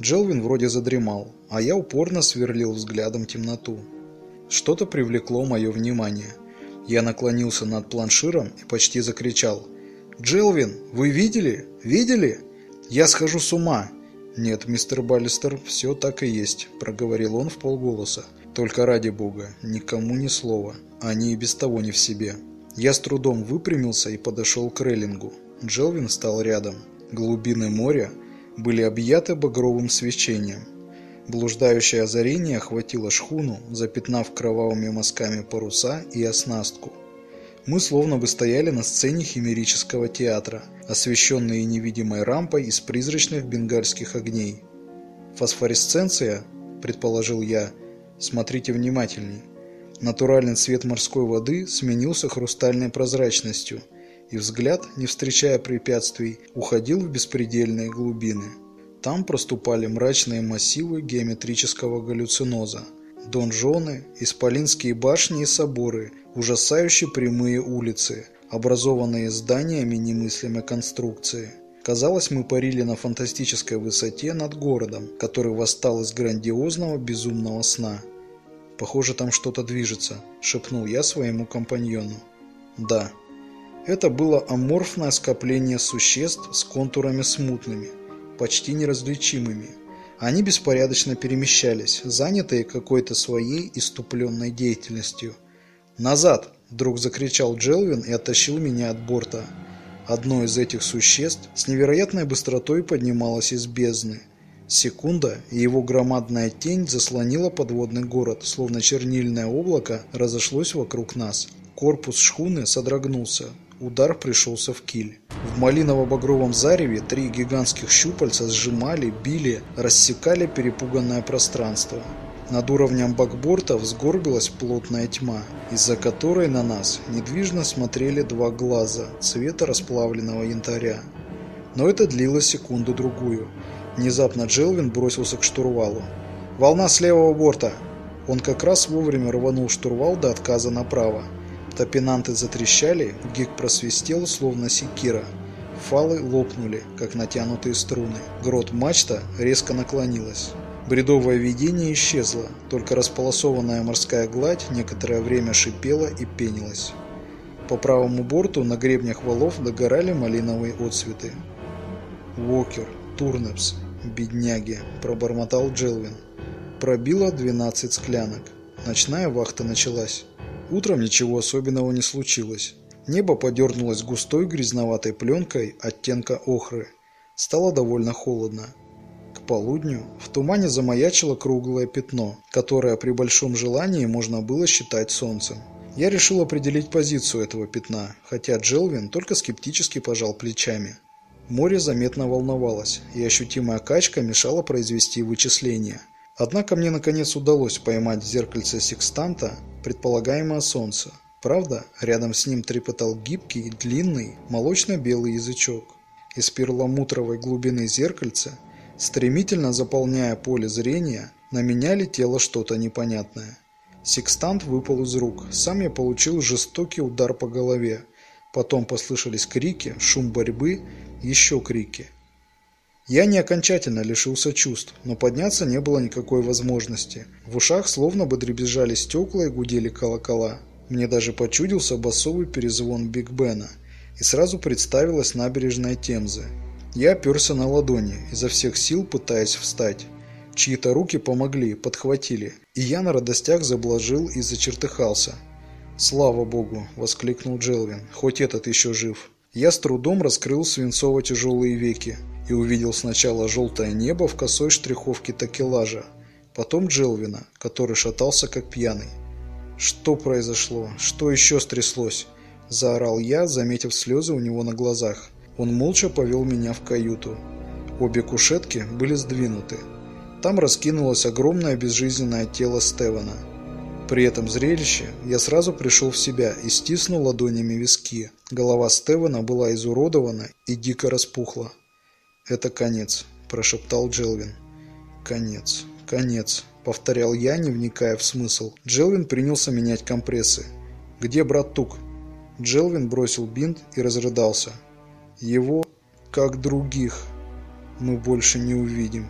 Джелвин вроде задремал, а я упорно сверлил взглядом темноту. Что-то привлекло мое внимание. Я наклонился над планширом и почти закричал. «Джелвин, вы видели? Видели? Я схожу с ума. «Нет, мистер Баллистер, все так и есть», – проговорил он в полголоса. «Только ради бога, никому ни слова. Они и без того не в себе». Я с трудом выпрямился и подошел к рейлингу. Джелвин стал рядом. Глубины моря были объяты багровым свечением. Блуждающее озарение охватило шхуну, запятнав кровавыми мазками паруса и оснастку. Мы словно бы стояли на сцене химерического театра, освещенные невидимой рампой из призрачных бенгальских огней. «Фосфоресценция?» – предположил я. «Смотрите внимательней». Натуральный цвет морской воды сменился хрустальной прозрачностью, и взгляд, не встречая препятствий, уходил в беспредельные глубины. Там проступали мрачные массивы геометрического галлюциноза, донжоны, исполинские башни и соборы, ужасающие прямые улицы, образованные зданиями немыслимой конструкции. Казалось, мы парили на фантастической высоте над городом, который восстал из грандиозного безумного сна. «Похоже, там что-то движется», – шепнул я своему компаньону. «Да». Это было аморфное скопление существ с контурами смутными, почти неразличимыми. Они беспорядочно перемещались, занятые какой-то своей иступленной деятельностью. «Назад!» – вдруг закричал Джелвин и оттащил меня от борта. Одно из этих существ с невероятной быстротой поднималось из бездны. Секунда, и его громадная тень заслонила подводный город, словно чернильное облако разошлось вокруг нас. Корпус шхуны содрогнулся. Удар пришелся в киль. В малиново-багровом зареве три гигантских щупальца сжимали, били, рассекали перепуганное пространство. Над уровнем бакборта взгорбилась плотная тьма, из-за которой на нас недвижно смотрели два глаза цвета расплавленного янтаря. Но это длилось секунду-другую. Внезапно Джелвин бросился к штурвалу. «Волна с левого борта!» Он как раз вовремя рванул штурвал до отказа направо. Топинанты затрещали, гик просвистел, словно секира. Фалы лопнули, как натянутые струны. Грот мачта резко наклонилась. Бредовое видение исчезло, только располосованная морская гладь некоторое время шипела и пенилась. По правому борту на гребнях валов догорали малиновые отцветы. «Уокер, Турнепс, бедняги», – пробормотал Джелвин. Пробило 12 склянок. Ночная вахта началась. Утром ничего особенного не случилось. Небо подернулось густой грязноватой пленкой оттенка охры. Стало довольно холодно. К полудню в тумане замаячило круглое пятно, которое при большом желании можно было считать солнцем. Я решил определить позицию этого пятна, хотя Джелвин только скептически пожал плечами. Море заметно волновалось, и ощутимая качка мешала произвести вычисления. Однако мне наконец удалось поймать в зеркальце секстанта предполагаемое солнце. Правда, рядом с ним трепетал гибкий, длинный, молочно-белый язычок. Из перламутровой глубины зеркальца, стремительно заполняя поле зрения, на меня летело что-то непонятное. Секстант выпал из рук, сам я получил жестокий удар по голове. Потом послышались крики, шум борьбы, еще крики – я не окончательно лишился чувств, но подняться не было никакой возможности. В ушах словно бы дребезжали стекла и гудели колокола. Мне даже почудился басовый перезвон Биг Бена, и сразу представилась набережная Темзы. Я оперся на ладони, изо всех сил пытаясь встать. Чьи-то руки помогли, подхватили, и я на радостях заблажил и зачертыхался. «Слава богу!» – воскликнул Джелвин. «Хоть этот еще жив!» Я с трудом раскрыл свинцово-тяжелые веки и увидел сначала желтое небо в косой штриховке такелажа, потом Джелвина, который шатался как пьяный. «Что произошло? Что еще стряслось?» – заорал я, заметив слезы у него на глазах. Он молча повел меня в каюту. Обе кушетки были сдвинуты. Там раскинулось огромное безжизненное тело Стевана. При этом зрелище я сразу пришел в себя и стиснул ладонями виски. Голова Стевана была изуродована и дико распухла. «Это конец», – прошептал Джелвин. «Конец, конец», – повторял я, не вникая в смысл. Джелвин принялся менять компрессы. «Где брат Тук?» Джелвин бросил бинт и разрыдался. «Его, как других, мы больше не увидим».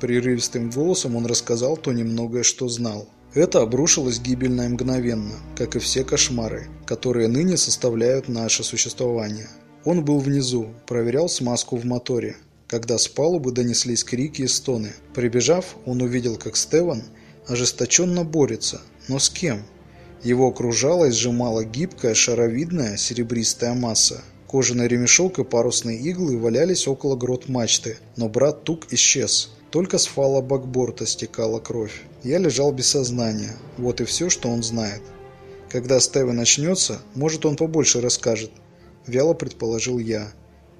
Прерывистым голосом он рассказал то немногое, что знал. Это обрушилось гибельно и мгновенно, как и все кошмары, которые ныне составляют наше существование. Он был внизу, проверял смазку в моторе, когда с палубы донеслись крики и стоны. Прибежав, он увидел, как Стеван ожесточенно борется. Но с кем? Его окружала и сжимала гибкая, шаровидная, серебристая масса. Кожаный ремешок и парусные иглы валялись около грот мачты, но брат Тук исчез. Только с фала бакборта стекала кровь. Я лежал без сознания. Вот и все, что он знает. Когда Стевен начнется, может он побольше расскажет. Вяло предположил я.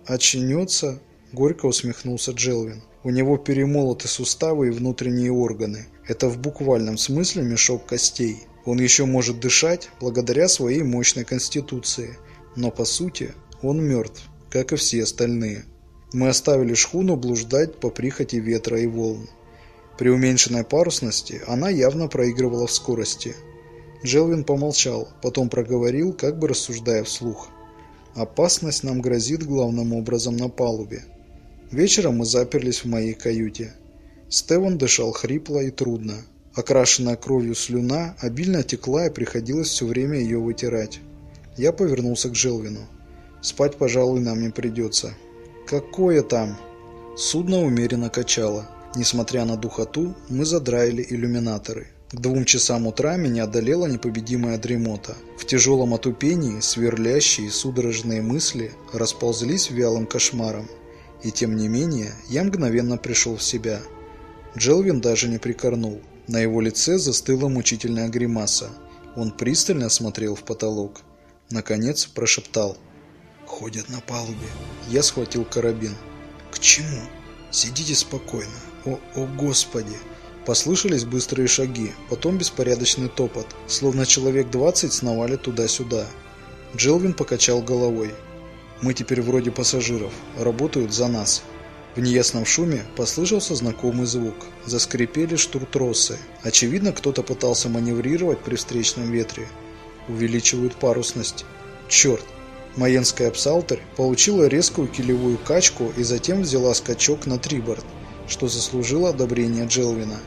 Очнется? Горько усмехнулся Джелвин. У него перемолоты суставы и внутренние органы. Это в буквальном смысле мешок костей. Он еще может дышать благодаря своей мощной конституции. Но по сути он мертв, как и все остальные. Мы оставили шхуну блуждать по прихоти ветра и волн. При уменьшенной парусности она явно проигрывала в скорости. Джелвин помолчал, потом проговорил, как бы рассуждая вслух. «Опасность нам грозит главным образом на палубе. Вечером мы заперлись в моей каюте. Стеван дышал хрипло и трудно. Окрашенная кровью слюна обильно текла и приходилось все время ее вытирать. Я повернулся к Джелвину. «Спать, пожалуй, нам не придется». «Какое там?» Судно умеренно качало. Несмотря на духоту, мы задраили иллюминаторы. К двум часам утра меня одолела непобедимая дремота. В тяжелом отупении сверлящие судорожные мысли расползлись вялым кошмаром. И тем не менее, я мгновенно пришел в себя. Джелвин даже не прикорнул. На его лице застыла мучительная гримаса. Он пристально смотрел в потолок. Наконец прошептал. «Ходят на палубе». Я схватил карабин. «К чему? Сидите спокойно. О, о господи!» Послышались быстрые шаги, потом беспорядочный топот, словно человек двадцать сновали туда-сюда. Джилвин покачал головой. «Мы теперь вроде пассажиров, работают за нас». В неясном шуме послышался знакомый звук. Заскрипели штуртросы. Очевидно, кто-то пытался маневрировать при встречном ветре. Увеличивают парусность. Черт! Маенская псалтырь получила резкую килевую качку и затем взяла скачок на триборд, что заслужило одобрение Джелвина.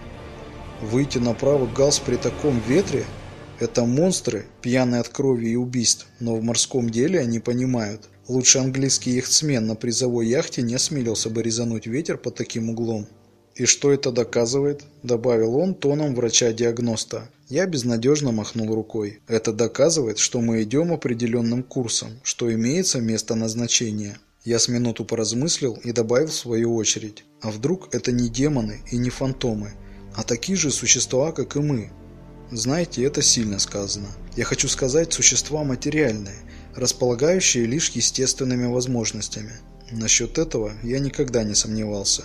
Выйти на правый галс при таком ветре – это монстры, пьяные от крови и убийств, но в морском деле они понимают. Лучше английский яхтсмен на призовой яхте не осмелился бы резануть ветер под таким углом. «И что это доказывает?» – добавил он тоном врача-диагноста. Я безнадежно махнул рукой. «Это доказывает, что мы идем определенным курсом, что имеется место назначения». Я с минуту поразмыслил и добавил в свою очередь. А вдруг это не демоны и не фантомы, а такие же существа, как и мы. Знаете, это сильно сказано. Я хочу сказать существа материальные, располагающие лишь естественными возможностями. Насчет этого я никогда не сомневался.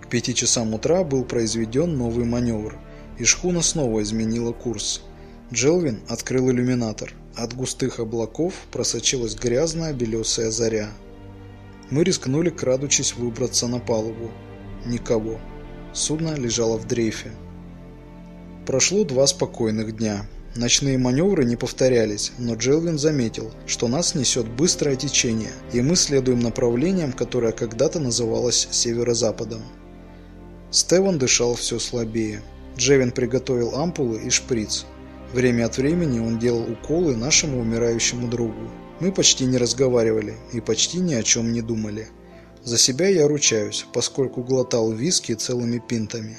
К пяти часам утра был произведен новый маневр, и шхуна снова изменила курс. Джелвин открыл иллюминатор. От густых облаков просочилась грязная белесая заря. Мы рискнули, крадучись, выбраться на палубу. Никого. Судно лежало в дрейфе. Прошло два спокойных дня. Ночные маневры не повторялись, но Джелвин заметил, что нас несет быстрое течение, и мы следуем направлением, которое когда-то называлось северо-западом. Стеван дышал все слабее. Джевин приготовил ампулы и шприц. Время от времени он делал уколы нашему умирающему другу. Мы почти не разговаривали и почти ни о чем не думали. За себя я ручаюсь, поскольку глотал виски целыми пинтами.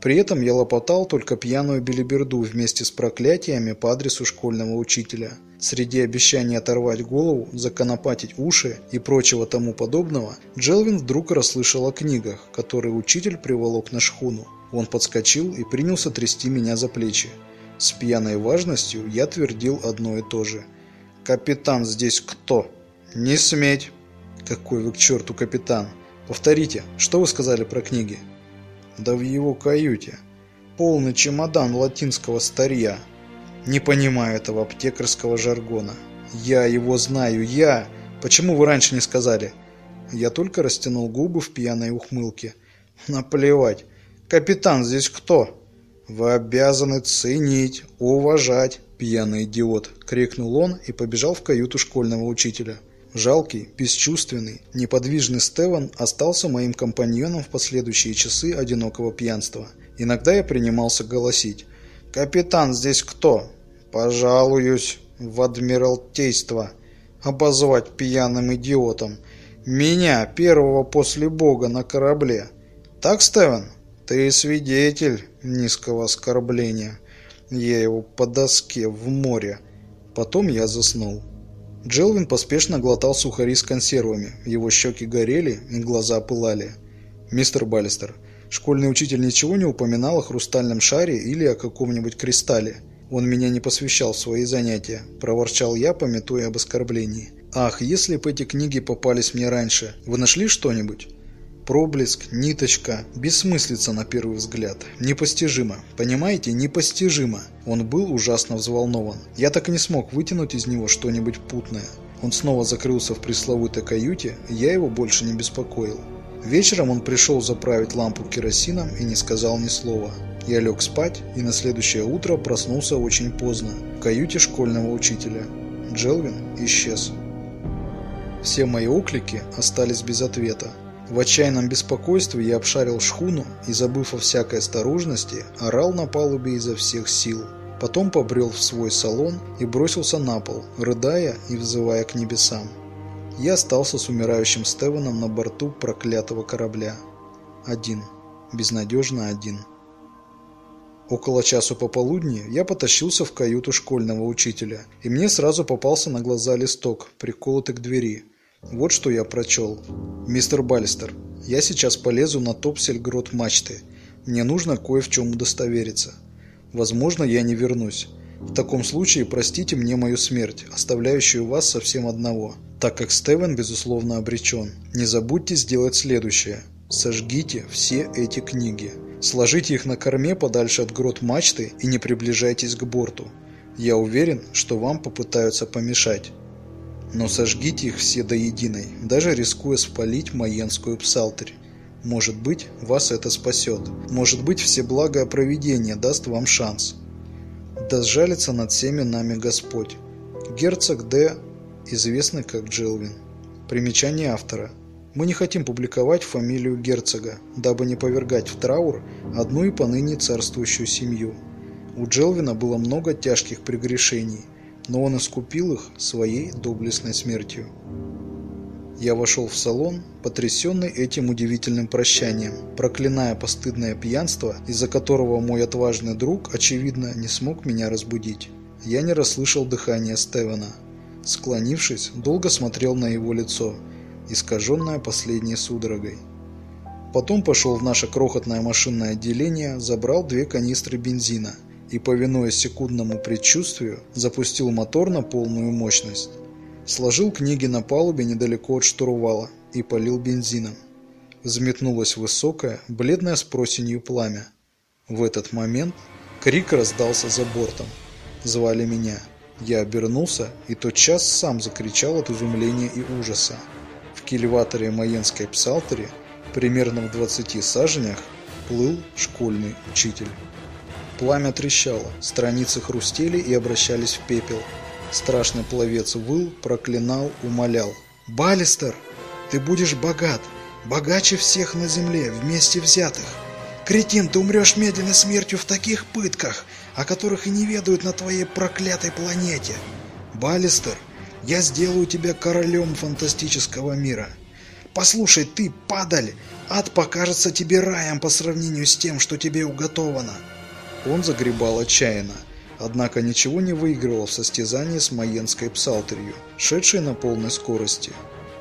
При этом я лопотал только пьяную белиберду вместе с проклятиями по адресу школьного учителя. Среди обещаний оторвать голову, законопатить уши и прочего тому подобного, Джелвин вдруг расслышал о книгах, которые учитель приволок на шхуну. Он подскочил и принялся трясти меня за плечи. С пьяной важностью я твердил одно и то же. «Капитан здесь кто?» «Не сметь!» «Какой вы к черту капитан! Повторите, что вы сказали про книги?» «Да в его каюте. Полный чемодан латинского старья. Не понимаю этого аптекарского жаргона. Я его знаю, я! Почему вы раньше не сказали?» Я только растянул губы в пьяной ухмылке. «Наплевать. Капитан здесь кто?» «Вы обязаны ценить, уважать, пьяный идиот!» — крикнул он и побежал в каюту школьного учителя. Жалкий, бесчувственный, неподвижный Стеван остался моим компаньоном в последующие часы одинокого пьянства. Иногда я принимался голосить. «Капитан здесь кто?» «Пожалуюсь в адмиралтейство. Обозвать пьяным идиотом. Меня, первого после Бога на корабле. Так, Стевен? Ты свидетель низкого оскорбления. Я его по доске в море. Потом я заснул. Джелвин поспешно глотал сухари с консервами. Его щеки горели и глаза пылали. «Мистер Баллистер, школьный учитель ничего не упоминал о хрустальном шаре или о каком-нибудь кристалле. Он меня не посвящал в свои занятия», – проворчал я, пометуя об оскорблении. «Ах, если бы эти книги попались мне раньше, вы нашли что-нибудь?» Проблеск, ниточка, бессмыслица на первый взгляд. Непостижимо. Понимаете, непостижимо. Он был ужасно взволнован. Я так и не смог вытянуть из него что-нибудь путное. Он снова закрылся в пресловутой каюте, и я его больше не беспокоил. Вечером он пришел заправить лампу керосином и не сказал ни слова. Я лег спать и на следующее утро проснулся очень поздно, в каюте школьного учителя. Джелвин исчез. Все мои оклики остались без ответа. В отчаянном беспокойстве я обшарил шхуну и, забыв о всякой осторожности, орал на палубе изо всех сил. Потом побрел в свой салон и бросился на пол, рыдая и взывая к небесам. Я остался с умирающим Стевеном на борту проклятого корабля. Один. Безнадежно один. Около часу пополудни я потащился в каюту школьного учителя, и мне сразу попался на глаза листок, приколотый к двери. Вот что я прочел. «Мистер Баллистер, я сейчас полезу на топсель грот мачты. Мне нужно кое в чем удостовериться. Возможно, я не вернусь. В таком случае простите мне мою смерть, оставляющую вас совсем одного, так как Стевен, безусловно, обречен. Не забудьте сделать следующее. Сожгите все эти книги. Сложите их на корме подальше от грот мачты и не приближайтесь к борту. Я уверен, что вам попытаются помешать. Но сожгите их все до единой, даже рискуя спалить Маенскую псалтырь. Может быть, вас это спасет. Может быть, всеблагое провидение даст вам шанс. Да сжалится над всеми нами Господь. Герцог Д. известный как Джилвин. Примечание автора. Мы не хотим публиковать фамилию герцога, дабы не повергать в траур одну и поныне царствующую семью. У Джелвина было много тяжких прегрешений, но он искупил их своей доблестной смертью. Я вошел в салон, потрясенный этим удивительным прощанием, проклиная постыдное пьянство, из-за которого мой отважный друг, очевидно, не смог меня разбудить. Я не расслышал дыхания Стевена. Склонившись, долго смотрел на его лицо, искаженное последней судорогой. Потом пошел в наше крохотное машинное отделение, забрал две канистры бензина – и, повинуясь секундному предчувствию, запустил мотор на полную мощность. Сложил книги на палубе недалеко от штурвала и полил бензином. Взметнулось высокое, бледное с просенью пламя. В этот момент крик раздался за бортом. Звали меня. Я обернулся и тотчас сам закричал от изумления и ужаса. В кильваторе Маенской псалтери, примерно в 20 саженях, плыл школьный учитель. Пламя трещало, страницы хрустели и обращались в пепел. Страшный пловец выл, проклинал, умолял. «Баллистер, ты будешь богат, богаче всех на земле, вместе взятых. Кретин, ты умрешь медленной смертью в таких пытках, о которых и не ведают на твоей проклятой планете. Баллистер, я сделаю тебя королем фантастического мира. Послушай, ты, падаль, ад покажется тебе раем по сравнению с тем, что тебе уготовано». Он загребал отчаянно, однако ничего не выигрывал в состязании с Маенской псалтерью, шедшей на полной скорости.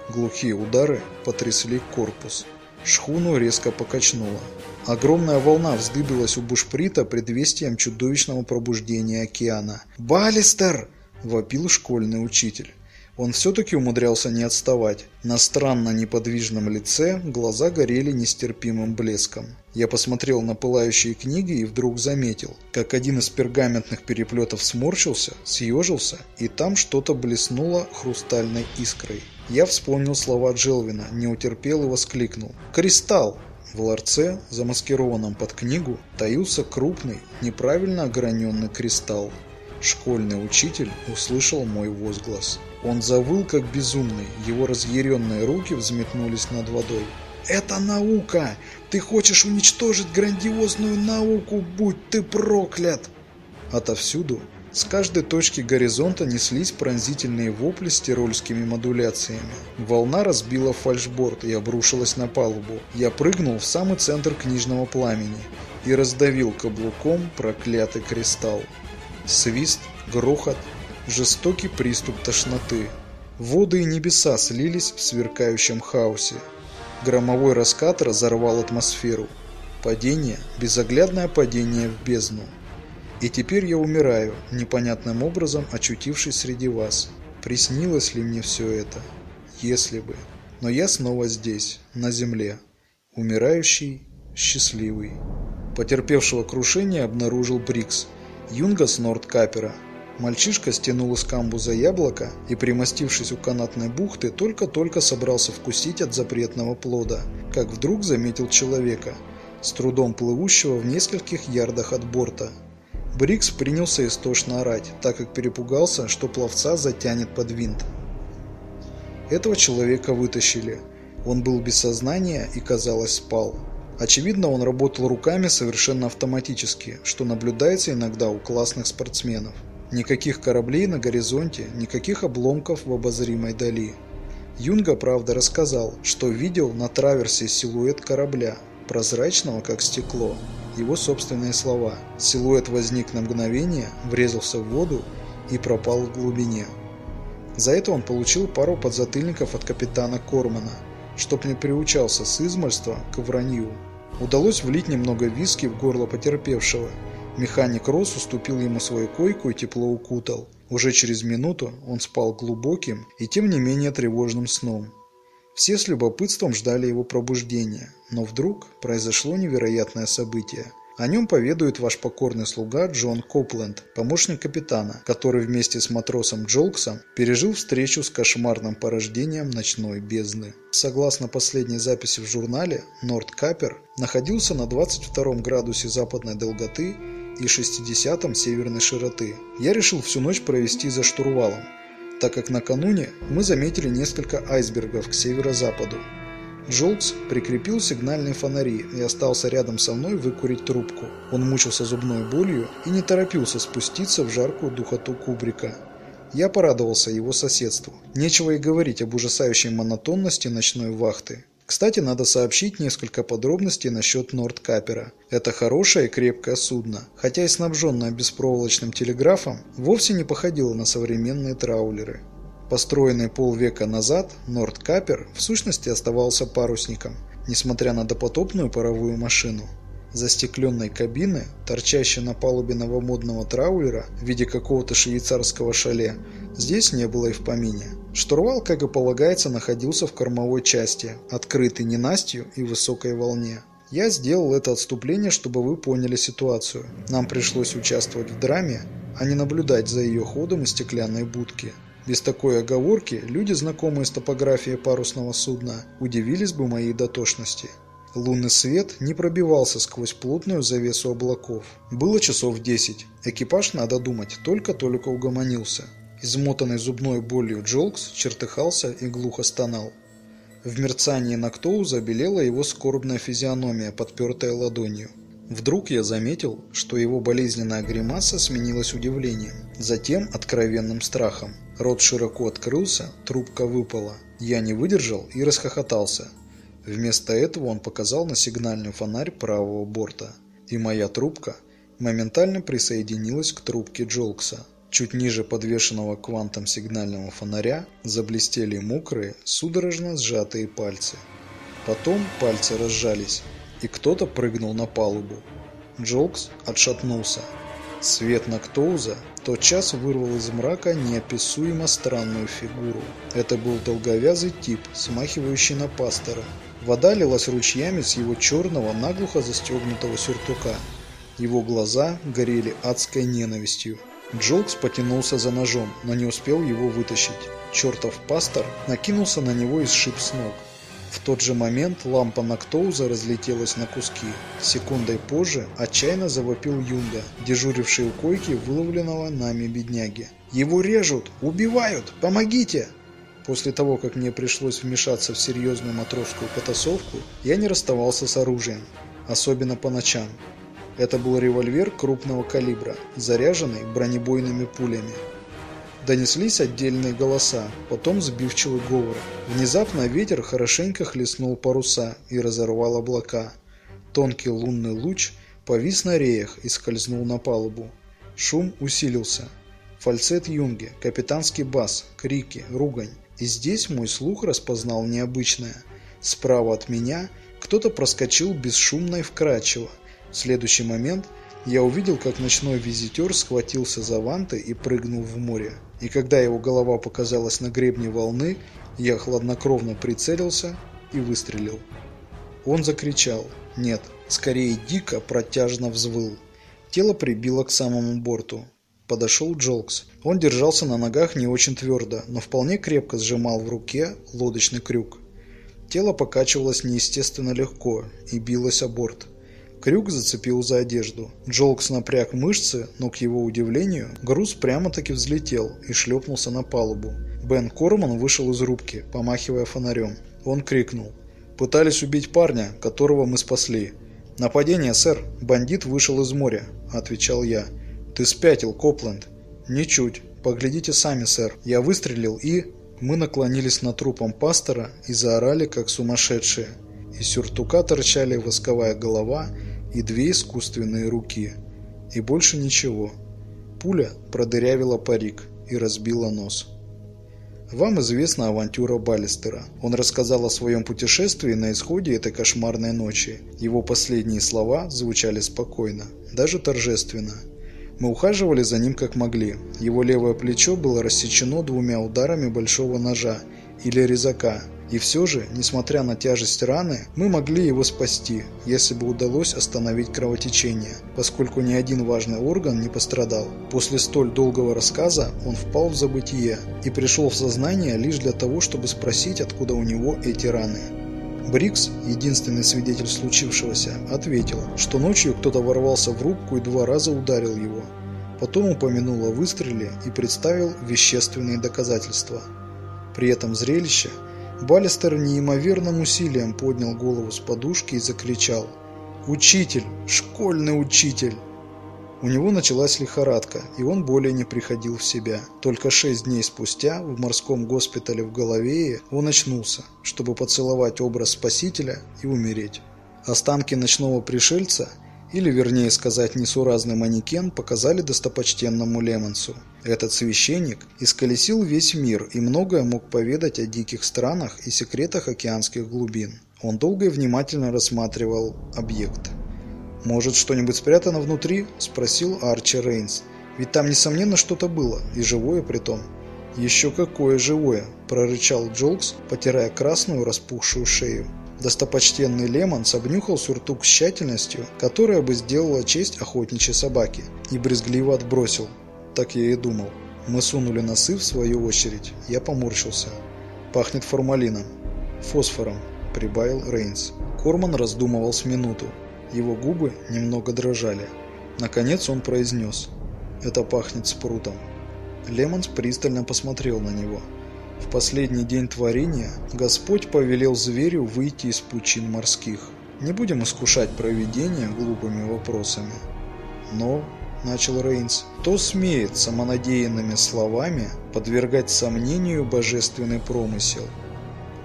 Глухие удары потрясли корпус. Шхуну резко покачнуло. Огромная волна вздыбилась у бушприта предвестием чудовищного пробуждения океана. «Баллистер!» – вопил школьный учитель. Он все-таки умудрялся не отставать. На странно неподвижном лице глаза горели нестерпимым блеском. Я посмотрел на пылающие книги и вдруг заметил, как один из пергаментных переплетов сморщился, съежился, и там что-то блеснуло хрустальной искрой. Я вспомнил слова Джелвина, не утерпел и воскликнул. «Кристалл!» В ларце, замаскированном под книгу, таился крупный, неправильно ограненный кристалл. Школьный учитель услышал мой возглас. Он завыл как безумный, его разъяренные руки взметнулись над водой. «Это наука! Ты хочешь уничтожить грандиозную науку, будь ты проклят!» Отовсюду, С каждой точки горизонта неслись пронзительные вопли с тирольскими модуляциями. Волна разбила фальшборд и обрушилась на палубу. Я прыгнул в самый центр книжного пламени и раздавил каблуком проклятый кристалл. Свист, грохот, жестокий приступ тошноты. Воды и небеса слились в сверкающем хаосе. Громовой раскат разорвал атмосферу. Падение, безоглядное падение в бездну. И теперь я умираю, непонятным образом очутившись среди вас. Приснилось ли мне все это? Если бы. Но я снова здесь, на земле. Умирающий, счастливый. Потерпевшего крушение обнаружил Брикс, юнга с Нордкапера. Мальчишка стянул из камбуза яблоко и, примостившись у канатной бухты, только-только собрался вкусить от запретного плода, как вдруг заметил человека, с трудом плывущего в нескольких ярдах от борта. Брикс принялся истошно орать, так как перепугался, что пловца затянет под винт. Этого человека вытащили. Он был без сознания и, казалось, спал. Очевидно, он работал руками совершенно автоматически, что наблюдается иногда у классных спортсменов. Никаких кораблей на горизонте, никаких обломков в обозримой дали. Юнга, правда, рассказал, что видел на траверсе силуэт корабля, прозрачного как стекло. Его собственные слова. Силуэт возник на мгновение, врезался в воду и пропал в глубине. За это он получил пару подзатыльников от капитана Кормана, чтоб не приучался с измольства к вранью. Удалось влить немного виски в горло потерпевшего – Механик Рос уступил ему свою койку и тепло укутал. Уже через минуту он спал глубоким и тем не менее тревожным сном. Все с любопытством ждали его пробуждения, но вдруг произошло невероятное событие. О нем поведает ваш покорный слуга Джон Копленд, помощник капитана, который вместе с матросом Джолксом пережил встречу с кошмарным порождением ночной бездны. Согласно последней записи в журнале, Норд Капер находился на 22 градусе западной долготы и 60 северной широты. Я решил всю ночь провести за штурвалом, так как накануне мы заметили несколько айсбергов к северо-западу. Джолкс прикрепил сигнальные фонари и остался рядом со мной выкурить трубку. Он мучился зубной болью и не торопился спуститься в жаркую духоту кубрика. Я порадовался его соседству. Нечего и говорить об ужасающей монотонности ночной вахты. Кстати, надо сообщить несколько подробностей насчет Нордкапера. Это хорошее и крепкое судно, хотя и снабженное беспроволочным телеграфом, вовсе не походило на современные траулеры. Построенный полвека назад, Нордкапер в сущности оставался парусником, несмотря на допотопную паровую машину. Застекленной кабины, торчащей на палубе новомодного траулера в виде какого-то швейцарского шале, здесь не было и в помине. Штурвал, как и полагается, находился в кормовой части, открытый ненастью и высокой волне. Я сделал это отступление, чтобы вы поняли ситуацию. Нам пришлось участвовать в драме, а не наблюдать за ее ходом из стеклянной будки. Без такой оговорки люди, знакомые с топографией парусного судна, удивились бы моей дотошности. Лунный свет не пробивался сквозь плотную завесу облаков. Было часов десять. Экипаж, надо думать, только-только угомонился. Измотанный зубной болью Джолкс чертыхался и глухо стонал. В мерцании Нактоу забелела его скорбная физиономия, подпертая ладонью. Вдруг я заметил, что его болезненная гримаса сменилась удивлением, затем откровенным страхом. Рот широко открылся, трубка выпала. Я не выдержал и расхохотался. Вместо этого он показал на сигнальный фонарь правого борта. И моя трубка моментально присоединилась к трубке Джолкса. Чуть ниже подвешенного квантом сигнального фонаря заблестели мокрые, судорожно сжатые пальцы. Потом пальцы разжались, и кто-то прыгнул на палубу. Джолкс отшатнулся. Свет Нактоуза тотчас вырвал из мрака неописуемо странную фигуру. Это был долговязый тип, смахивающий на пастора. Вода лилась ручьями с его черного, наглухо застегнутого сюртука. Его глаза горели адской ненавистью. Джолкс потянулся за ножом, но не успел его вытащить. Чертов пастор накинулся на него и сшиб с ног. В тот же момент лампа Нактоуза разлетелась на куски. Секундой позже отчаянно завопил Юнга, дежуривший у койки выловленного нами бедняги. «Его режут! Убивают! Помогите!» После того, как мне пришлось вмешаться в серьезную матросскую потасовку, я не расставался с оружием, особенно по ночам. Это был револьвер крупного калибра, заряженный бронебойными пулями. Донеслись отдельные голоса, потом сбивчивый говор. Внезапно ветер хорошенько хлестнул паруса и разорвал облака. Тонкий лунный луч повис на реях и скользнул на палубу. Шум усилился. Фальцет юнги, капитанский бас, крики, ругань. И здесь мой слух распознал необычное. Справа от меня кто-то проскочил бесшумно и вкрадчиво. В следующий момент я увидел, как ночной визитер схватился за ванты и прыгнул в море. И когда его голова показалась на гребне волны, я хладнокровно прицелился и выстрелил. Он закричал. Нет, скорее дико протяжно взвыл. Тело прибило к самому борту. Подошел Джолкс. Он держался на ногах не очень твердо, но вполне крепко сжимал в руке лодочный крюк. Тело покачивалось неестественно легко и билось о борт. Крюк зацепил за одежду. Джолкс напряг мышцы, но, к его удивлению, груз прямо-таки взлетел и шлепнулся на палубу. Бен Корман вышел из рубки, помахивая фонарем. Он крикнул. «Пытались убить парня, которого мы спасли». «Нападение, сэр. Бандит вышел из моря», – отвечал я. «Ты спятил, Копленд». «Ничуть. Поглядите сами, сэр. Я выстрелил и...» Мы наклонились над трупом пастора и заорали, как сумасшедшие. Из сюртука торчали восковая голова и две искусственные руки. И больше ничего. Пуля продырявила парик и разбила нос. Вам известна авантюра Баллистера. Он рассказал о своем путешествии на исходе этой кошмарной ночи. Его последние слова звучали спокойно, даже торжественно. Мы ухаживали за ним как могли. Его левое плечо было рассечено двумя ударами большого ножа или резака, и все же, несмотря на тяжесть раны, мы могли его спасти, если бы удалось остановить кровотечение, поскольку ни один важный орган не пострадал. После столь долгого рассказа он впал в забытие и пришел в сознание лишь для того, чтобы спросить, откуда у него эти раны. Брикс, единственный свидетель случившегося, ответил, что ночью кто-то ворвался в рубку и два раза ударил его. Потом упомянул о выстреле и представил вещественные доказательства. При этом зрелище – Баллистер неимоверным усилием поднял голову с подушки и закричал «Учитель! Школьный учитель!» У него началась лихорадка, и он более не приходил в себя. Только шесть дней спустя в морском госпитале в Головее он очнулся, чтобы поцеловать образ Спасителя и умереть. Останки ночного пришельца – или вернее сказать несуразный манекен, показали достопочтенному Лемонсу. Этот священник исколесил весь мир и многое мог поведать о диких странах и секретах океанских глубин. Он долго и внимательно рассматривал объект. «Может, что-нибудь спрятано внутри?» – спросил Арчи Рейнс. «Ведь там, несомненно, что-то было, и живое при том». «Еще какое живое!» – прорычал Джолкс, потирая красную распухшую шею. Достопочтенный Лемонс обнюхал сюртук с тщательностью, которая бы сделала честь охотничьей собаке, и брезгливо отбросил. Так я и думал. Мы сунули носы в свою очередь. Я поморщился. Пахнет формалином. Фосфором, прибавил Рейнс. Корман раздумывал с минуту. Его губы немного дрожали. Наконец он произнес. Это пахнет спрутом. Лемонс пристально посмотрел на него. В последний день творения Господь повелел зверю выйти из пучин морских. Не будем искушать провидение глупыми вопросами. Но, начал Рейнс, кто смеет самонадеянными словами подвергать сомнению божественный промысел?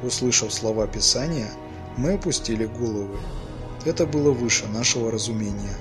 Услышав слова Писания, мы опустили головы. Это было выше нашего разумения.